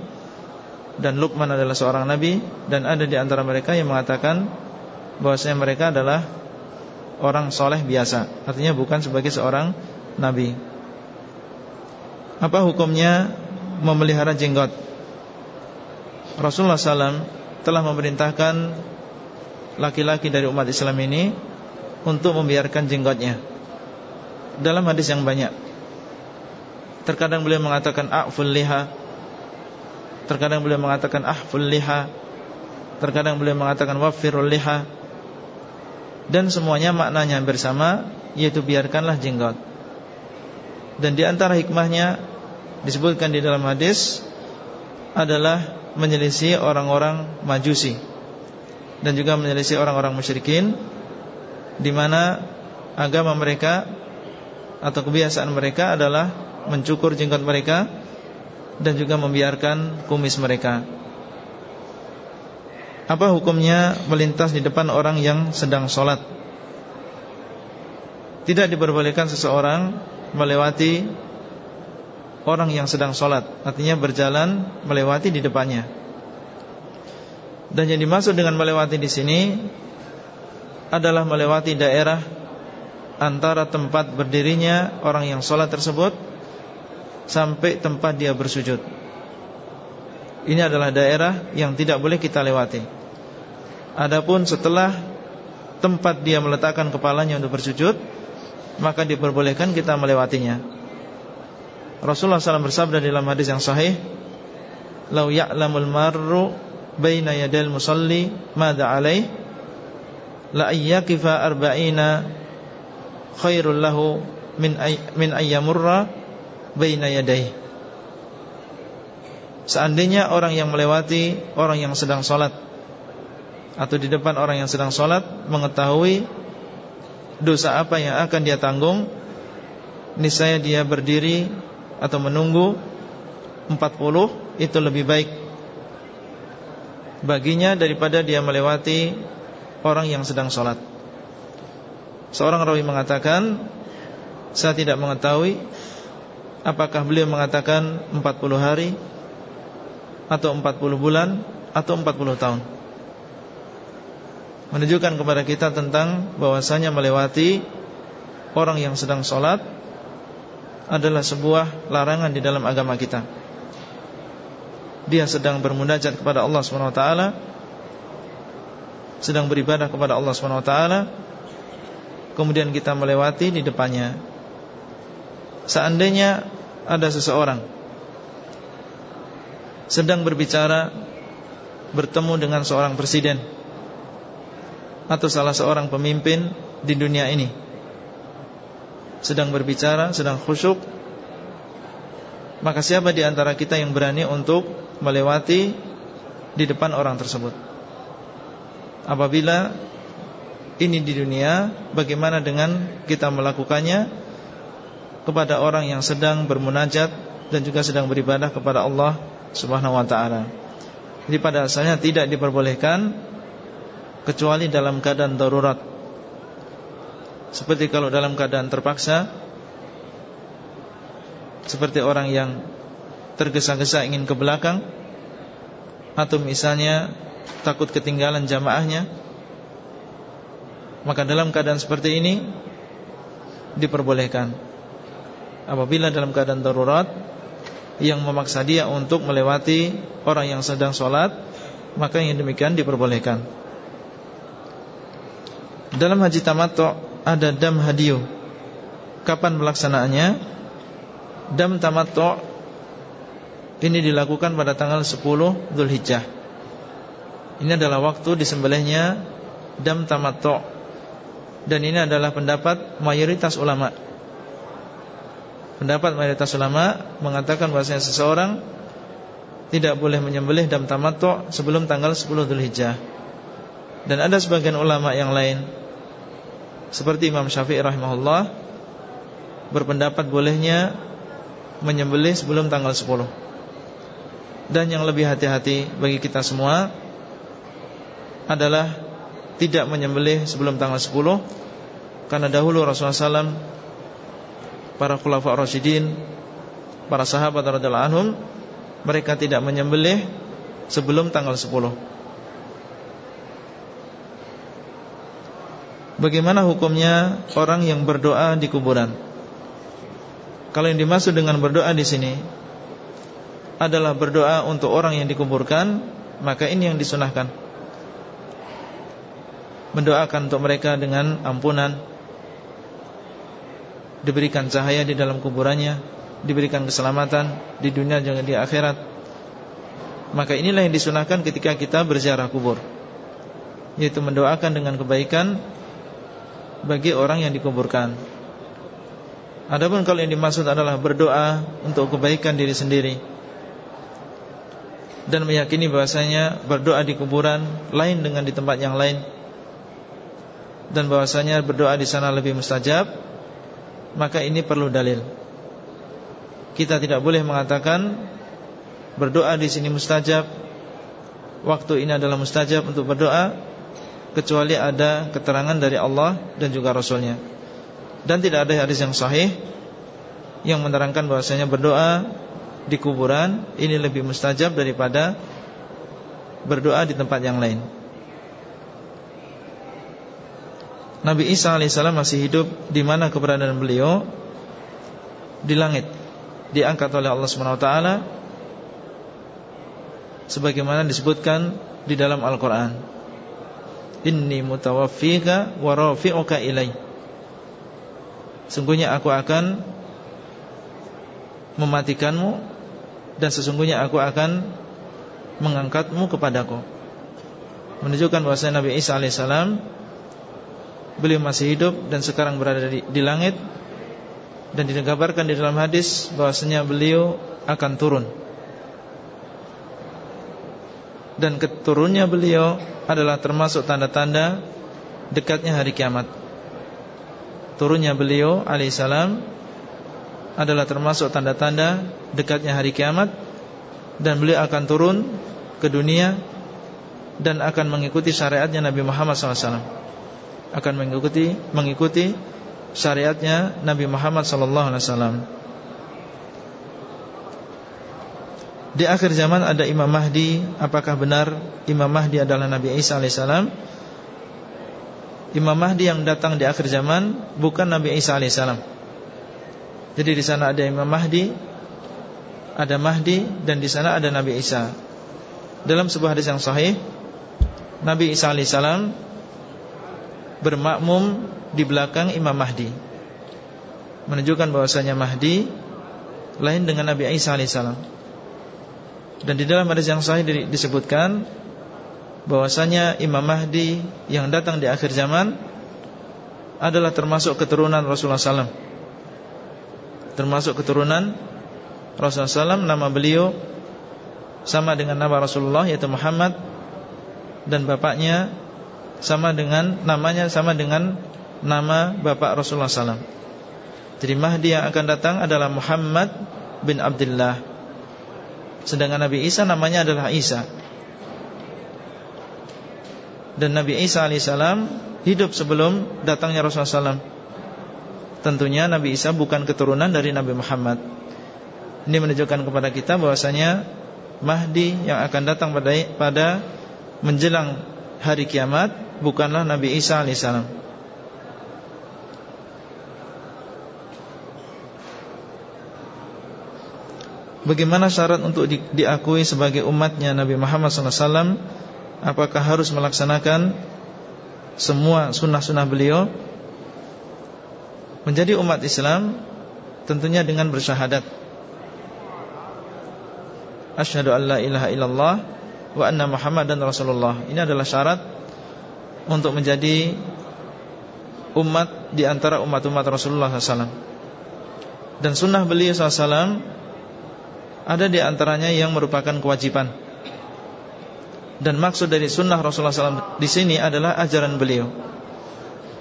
dan Luqman adalah seorang nabi dan ada di antara mereka yang mengatakan bahwasanya mereka adalah orang soleh biasa artinya bukan sebagai seorang nabi apa hukumnya memelihara jenggot Rasulullah SAW telah memerintahkan laki-laki dari umat Islam ini untuk membiarkan jenggotnya dalam hadis yang banyak. Terkadang beliau mengatakan a'ful liha. Terkadang beliau mengatakan ahful liha. Terkadang beliau mengatakan wafirul liha. Dan semuanya maknanya bersama yaitu biarkanlah jenggot. Dan di antara hikmahnya disebutkan di dalam hadis adalah menyelisih orang-orang Majusi dan juga menyelisih orang-orang musyrikin di mana agama mereka atau kebiasaan mereka adalah mencukur jenggot mereka dan juga membiarkan kumis mereka. Apa hukumnya melintas di depan orang yang sedang sholat? Tidak diperbolehkan seseorang melewati orang yang sedang sholat Artinya berjalan melewati di depannya Dan yang dimaksud dengan melewati di sini Adalah melewati daerah antara tempat berdirinya orang yang sholat tersebut sampai tempat dia bersujud. Ini adalah daerah yang tidak boleh kita lewati. Adapun setelah tempat dia meletakkan kepalanya untuk bersujud, maka diperbolehkan kita melewatinya. Rasulullah SAW bersabda dalam hadis yang sahih, "Lau ya'lamul marru baina yadil musalli madza alaih la ayyakifa arba'ina khairul lahu min min ayyamurra baina yadayhi." Seandainya orang yang melewati orang yang sedang sholat Atau di depan orang yang sedang sholat Mengetahui dosa apa yang akan dia tanggung Niscaya dia berdiri Atau menunggu 40 itu lebih baik Baginya daripada dia melewati Orang yang sedang sholat Seorang rawi mengatakan Saya tidak mengetahui Apakah beliau mengatakan 40 hari atau 40 bulan atau 40 tahun? Menunjukkan kepada kita tentang bahwasanya melewati orang yang sedang sholat adalah sebuah larangan di dalam agama kita. Dia sedang bermunajat kepada Allah SWT sedang beribadah kepada Allah SWT kemudian kita melewati di depannya seandainya ada seseorang sedang berbicara bertemu dengan seorang presiden atau salah seorang pemimpin di dunia ini sedang berbicara, sedang khusyuk maka siapa di antara kita yang berani untuk melewati di depan orang tersebut? Apabila ini di dunia bagaimana dengan kita melakukannya kepada orang yang sedang bermunajat dan juga sedang beribadah kepada Allah Subhanahu wa taala. Jadi pada asalnya tidak diperbolehkan kecuali dalam keadaan darurat. Seperti kalau dalam keadaan terpaksa seperti orang yang tergesa-gesa ingin ke belakang atau misalnya takut ketinggalan jamaahnya maka dalam keadaan seperti ini diperbolehkan apabila dalam keadaan darurat yang memaksa dia untuk melewati orang yang sedang sholat Maka yang demikian diperbolehkan. Dalam haji tamattu ada dam hadiu Kapan melaksanaannya? Dam tamattu Ini dilakukan pada tanggal 10 Dhul Hijjah Ini adalah waktu disembelihnya Dam tamattu Dan ini adalah pendapat mayoritas ulama' Pendapat mayoritas ulama mengatakan bahwasanya seseorang tidak boleh menyembelih dam tamattu sebelum tanggal 10 Dzulhijjah. Dan ada sebagian ulama yang lain seperti Imam Syafi'i rahimahullah berpendapat bolehnya menyembelih sebelum tanggal 10. Dan yang lebih hati-hati bagi kita semua adalah tidak menyembelih sebelum tanggal 10 karena dahulu Rasulullah SAW para khulafa rasyidin, para sahabat radhiyallahu anhum, mereka tidak menyembelih sebelum tanggal 10. Bagaimana hukumnya orang yang berdoa di kuburan? Kalau yang dimaksud dengan berdoa di sini adalah berdoa untuk orang yang dikuburkan, maka ini yang disunahkan. Mendoakan untuk mereka dengan ampunan, diberikan cahaya di dalam kuburannya, diberikan keselamatan di dunia jangan di akhirat. Maka inilah yang disunahkan ketika kita berziarah kubur. Yaitu mendoakan dengan kebaikan bagi orang yang dikuburkan. Adapun kalau yang dimaksud adalah berdoa untuk kebaikan diri sendiri dan meyakini bahasanya berdoa di kuburan lain dengan di tempat yang lain dan bahwasanya berdoa di sana lebih mustajab maka ini perlu dalil. Kita tidak boleh mengatakan berdoa di sini mustajab, waktu ini adalah mustajab untuk berdoa kecuali ada keterangan dari Allah dan juga Rasulnya. Dan tidak ada hadis yang sahih yang menerangkan bahwasanya berdoa di kuburan ini lebih mustajab daripada berdoa di tempat yang lain. Nabi Isa alaihissalam masih hidup di mana keberadaan beliau di langit. diangkat oleh Allah Subhanahu wa taala sebagaimana disebutkan di dalam Al-Qur'an. Inni mutawaffika wa rafi'uka ilai. Sungguhnya aku akan mematikanmu dan sesungguhnya aku akan mengangkatmu kepadaku. Menunjukkan bahwa Nabi Isa alaihissalam beliau masih hidup dan sekarang berada di, di langit dan dikabarkan di dalam hadis bahwasanya beliau akan turun dan keturunnya beliau adalah termasuk tanda-tanda dekatnya hari kiamat. Turunnya beliau alaihissalam adalah termasuk tanda-tanda dekatnya hari kiamat dan beliau akan turun ke dunia dan akan mengikuti syariatnya Nabi Muhammad SAW. Akan mengikuti mengikuti syariatnya Nabi Muhammad SAW. Di akhir zaman ada Imam Mahdi. Apakah benar Imam Mahdi adalah Nabi Isa AS Imam Mahdi yang datang di akhir zaman Bukan Nabi Isa AS Jadi di sana ada Imam Mahdi Ada Mahdi Dan di sana ada Nabi Isa. Dalam sebuah hadis yang sahih Nabi Isa AS Bermakmum Di belakang Imam Mahdi. Menunjukkan bahwasanya Mahdi Lain dengan Nabi Isa AS dan di dalam hadis yang sahih disebutkan bahwasanya Imam Mahdi yang datang di akhir zaman adalah termasuk keturunan Rasulullah SAW. Termasuk keturunan Rasulullah SAW nama beliau sama dengan nama Rasulullah yaitu Muhammad dan bapaknya sama dengan namanya sama dengan nama bapak Rasulullah SAW. Jadi Mahdi yang akan datang adalah Muhammad bin Abdullah. Sedangkan Nabi Isa namanya adalah Isa. Dan Nabi Isa alaihissalam Hidup sebelum datangnya Rasulullah SAW Tentunya Nabi Isa bukan keturunan dari Nabi Muhammad. Ini menunjukkan kepada kita bahwasanya Mahdi yang akan datang pada, pada Menjelang hari kiamat Bukanlah Nabi Isa alaihissalam. Bagaimana syarat untuk di, diakui sebagai umatnya Nabi Muhammad SAW Apakah harus melaksanakan Semua sunnah-sunnah beliau? Menjadi umat Islam Tentunya dengan bersyahadat. Asyhadu an la ilaha illallah Wa anna Muhammad dan Rasulullah. Ini adalah syarat Untuk menjadi Umat di antara umat-umat Rasulullah SAW Dan sunnah beliau SAW ada di antaranya yang merupakan kewajiban. Dan maksud dari sunnah Rasulullah SAW di sini adalah ajaran beliau.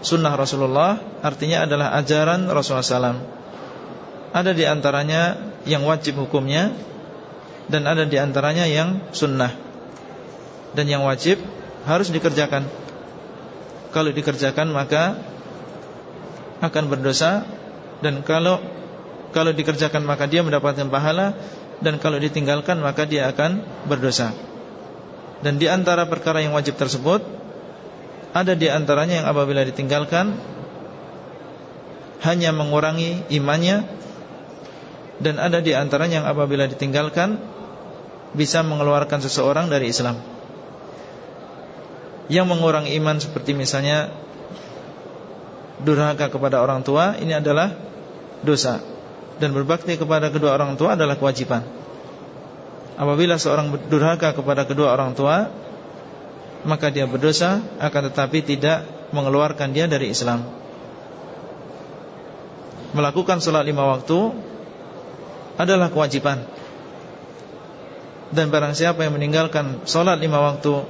Sunnah Rasulullah artinya adalah ajaran Rasulullah SAW. Ada di antaranya yang wajib hukumnya dan ada di antaranya yang sunnah. Dan yang wajib harus dikerjakan. Kalau dikerjakan maka akan berdosa dan kalau kalau dikerjakan maka dia mendapatkan pahala dan kalau ditinggalkan maka dia akan berdosa. Dan di antara perkara yang wajib tersebut ada di antaranya yang apabila ditinggalkan hanya mengurangi imannya dan ada di antaranya yang apabila ditinggalkan bisa mengeluarkan seseorang dari Islam. Yang mengurangi iman seperti misalnya durhaka kepada orang tua ini adalah dosa dan berbakti kepada kedua orang tua adalah kewajiban. Apabila seorang durhaka kepada kedua orang tua, maka dia berdosa akan tetapi tidak mengeluarkan dia dari Islam. Melakukan sholat lima waktu adalah kewajiban. Dan barang siapa yang meninggalkan sholat lima waktu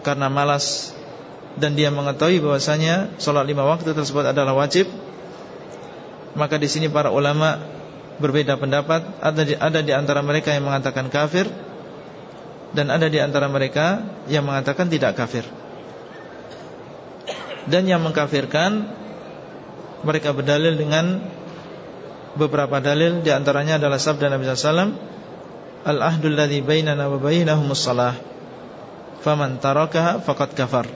karena malas dan dia mengetahui bahwasanya sholat lima waktu tersebut adalah wajib, maka di sini para ulama berbeda pendapat. Ada di, ada di antara mereka yang mengatakan kafir dan ada di antara mereka yang mengatakan tidak kafir. Dan yang mengkafirkan mereka berdalil dengan beberapa dalil di antaranya adalah sabda Nabi SAW al-ahdul ladzi bainana wa bainahumus salah faman tarakaha faqad kafar.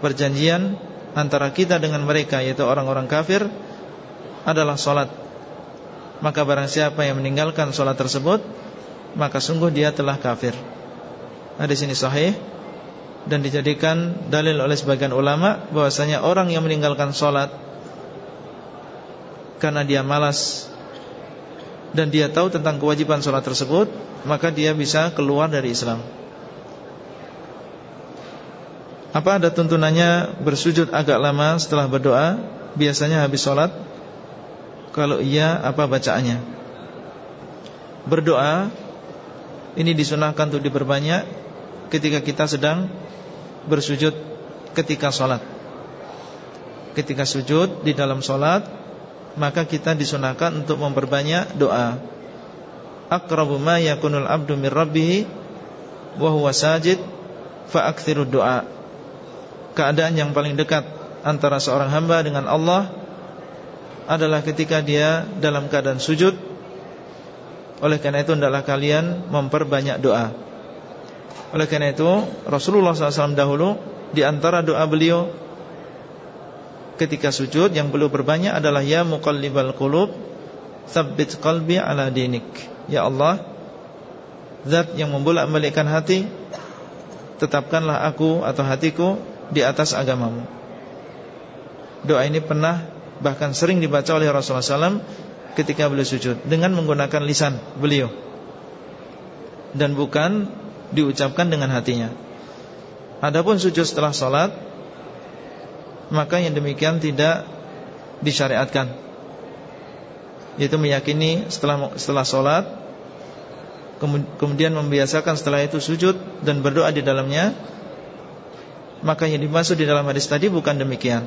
Perjanjian antara kita dengan mereka yaitu orang-orang kafir adalah solat Maka barang siapa yang meninggalkan sholat tersebut Maka sungguh dia telah kafir. Hadis ini sahih Dan dijadikan dalil oleh sebagian ulama bahwasanya orang yang meninggalkan sholat Karena dia malas Dan dia tahu tentang kewajiban sholat tersebut Maka dia bisa keluar dari Islam Apa ada tuntunannya bersujud agak lama setelah berdoa? Biasanya habis sholat. Kalau iya apa bacaannya? Berdoa Ini disunahkan untuk diperbanyak Ketika kita sedang Bersujud ketika sholat. Ketika sujud di dalam sholat Maka kita disunahkan untuk memperbanyak doa. Akrabu ma yakunul abdu min rabbihi Wahuwa sajid Fa'akthiru doa Keadaan yang paling dekat Antara seorang hamba dengan Allah adalah ketika dia dalam keadaan sujud. Oleh karena itu adalah kalian memperbanyak doa. Oleh karena itu Rasulullah SAW dahulu Di antara doa beliau Ketika sujud yang beliau berbanyak adalah Ya muqallibal qulub Thabbit qalbi ala dinik. Ya Allah Zat yang membolak balikkan hati Tetapkanlah aku atau hatiku Di atas agamamu. Doa ini pernah bahkan sering dibaca oleh Rasulullah SAW ketika beliau sujud dengan menggunakan lisan beliau. Dan bukan diucapkan dengan hatinya. Adapun sujud setelah sholat maka yang demikian tidak disyariatkan. Yaitu meyakini setelah setelah sholat kemudian membiasakan setelah itu sujud dan berdoa di dalamnya maka yang dimaksud di dalam hadis tadi bukan demikian.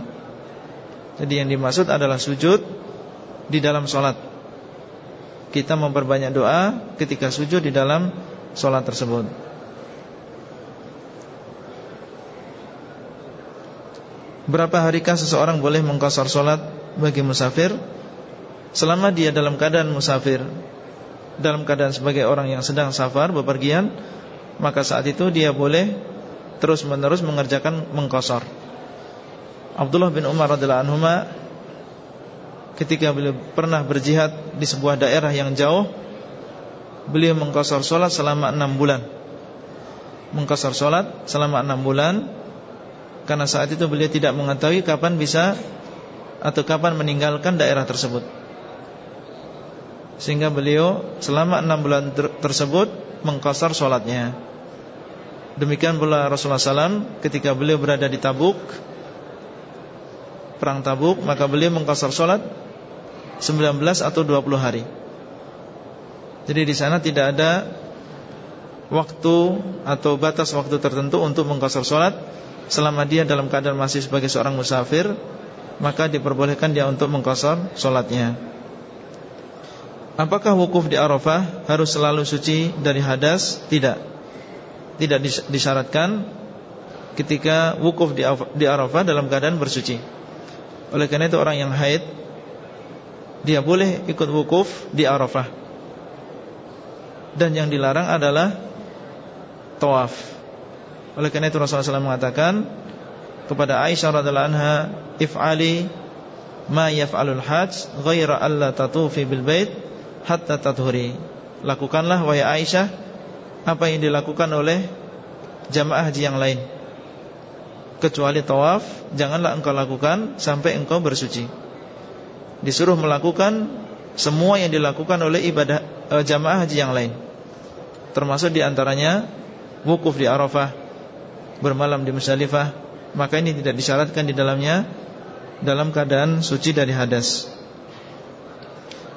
Jadi yang dimaksud adalah sujud di dalam sholat. Kita memperbanyak doa ketika sujud di dalam sholat tersebut. Berapa harikah seseorang boleh mengkosor sholat bagi musafir? Selama dia dalam keadaan musafir Dalam keadaan sebagai orang yang sedang safar, bepergian Maka saat itu dia boleh terus menerus mengerjakan mengkosor. Abdullah bin Umar radhiyallahu anhu ketika beliau pernah berjihad di sebuah daerah yang jauh beliau mengkosor solat selama enam bulan. Mengkosor solat selama enam bulan karena saat itu beliau tidak mengetahui kapan bisa atau kapan meninggalkan daerah tersebut. Sehingga beliau selama enam bulan ter tersebut mengkosor solatnya demikian pula Rasulullah SAW ketika beliau berada di Tabuk perang Tabuk maka beliau mengkasar sholat 19 atau 20 hari. Jadi di sana tidak ada waktu atau batas waktu tertentu untuk mengkasar sholat selama dia dalam keadaan masih sebagai seorang musafir maka diperbolehkan dia untuk mengkasar sholatnya. Apakah wukuf di Arafah harus selalu suci dari hadas? Tidak. Tidak disyaratkan ketika wukuf di Arafah dalam keadaan bersuci. Oleh karena itu orang yang haid Dia boleh ikut wukuf di Arafah. Dan yang dilarang adalah Tawaf. Oleh karena itu Rasulullah SAW mengatakan Kepada Aisyah radhiallahu anha If'ali Ma yaf'alul hajj Ghaira alla tatufi bil bait Hatta tathuri. Lakukanlah wahai Aisyah Apa yang dilakukan oleh Jamaah haji yang lain kecuali tawaf janganlah engkau lakukan sampai engkau bersuci. Disuruh melakukan semua yang dilakukan oleh ibadah e, jamaah haji yang lain. Termasuk di antaranya wukuf di Arafah, bermalam di Musdalifah, maka ini tidak disyaratkan di dalamnya dalam keadaan suci dari hadas.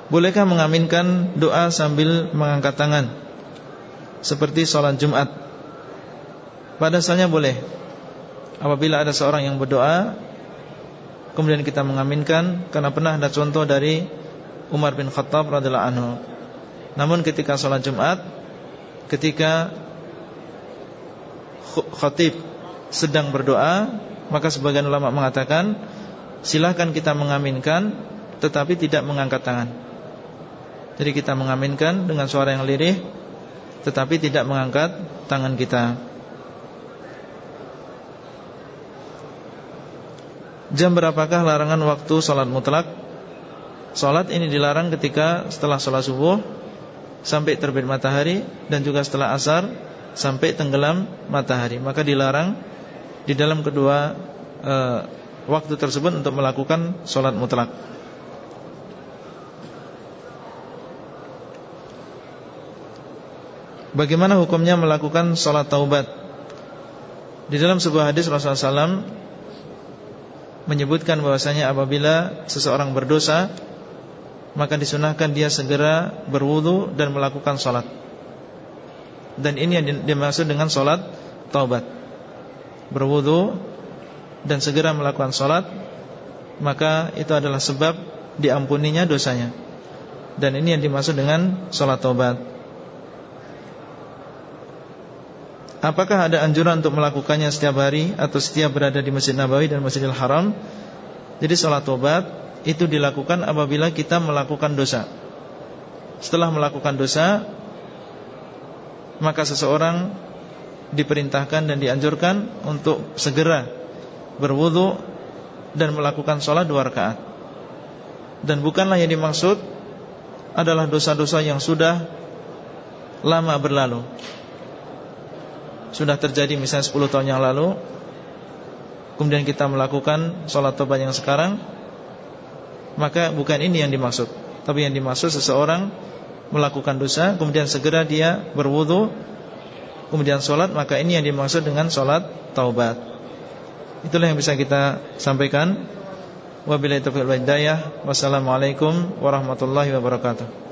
Bolehkah mengaminkan doa sambil mengangkat tangan Seperti sholat Jumat Pada asalnya boleh apabila ada seorang yang berdoa kemudian kita mengaminkan karena pernah ada contoh dari Umar bin Khattab radhiyallahu anhu. Namun ketika sholat Jumat ketika khatib sedang berdoa maka sebagian ulama mengatakan silahkan kita mengaminkan tetapi tidak mengangkat tangan. Jadi kita mengaminkan dengan suara yang lirih tetapi tidak mengangkat tangan kita. Jam berapakah larangan waktu sholat mutlak? Salat ini dilarang ketika setelah salat subuh Sampai terbit matahari Dan juga setelah asar Sampai tenggelam matahari. Maka dilarang di dalam kedua e, Waktu tersebut untuk melakukan salat mutlak Bagaimana hukumnya melakukan salat taubat Di dalam sebuah hadis Rasulullah SAW Menyebutkan bahwasanya apabila seseorang berdosa maka disunahkan dia segera berwudu dan melakukan sholat. Dan ini yang dimaksud dengan sholat taubat. Berwudu dan segera melakukan sholat, maka itu adalah sebab diampuninya dosanya. Dan ini yang dimaksud dengan sholat taubat. Apakah ada anjuran untuk melakukannya setiap hari atau setiap berada di Masjid Nabawi dan Masjidil Haram? Jadi sholat taubat itu dilakukan apabila kita melakukan dosa. Setelah melakukan dosa, maka seseorang diperintahkan dan dianjurkan untuk segera berwudu dan melakukan sholat dua rakaat. Dan bukanlah yang dimaksud adalah dosa-dosa yang sudah lama berlalu. Sudah terjadi misalnya 10 tahun yang lalu Kemudian kita melakukan sholat tobat yang sekarang maka bukan ini yang dimaksud. Tapi yang dimaksud seseorang Melakukan dosa Kemudian segera dia berwudu Kemudian sholat Maka ini yang dimaksud dengan sholat taubat. Itulah yang bisa kita sampaikan. Wabillahi taufiq wal Wassalamualaikum warahmatullahi wabarakatuh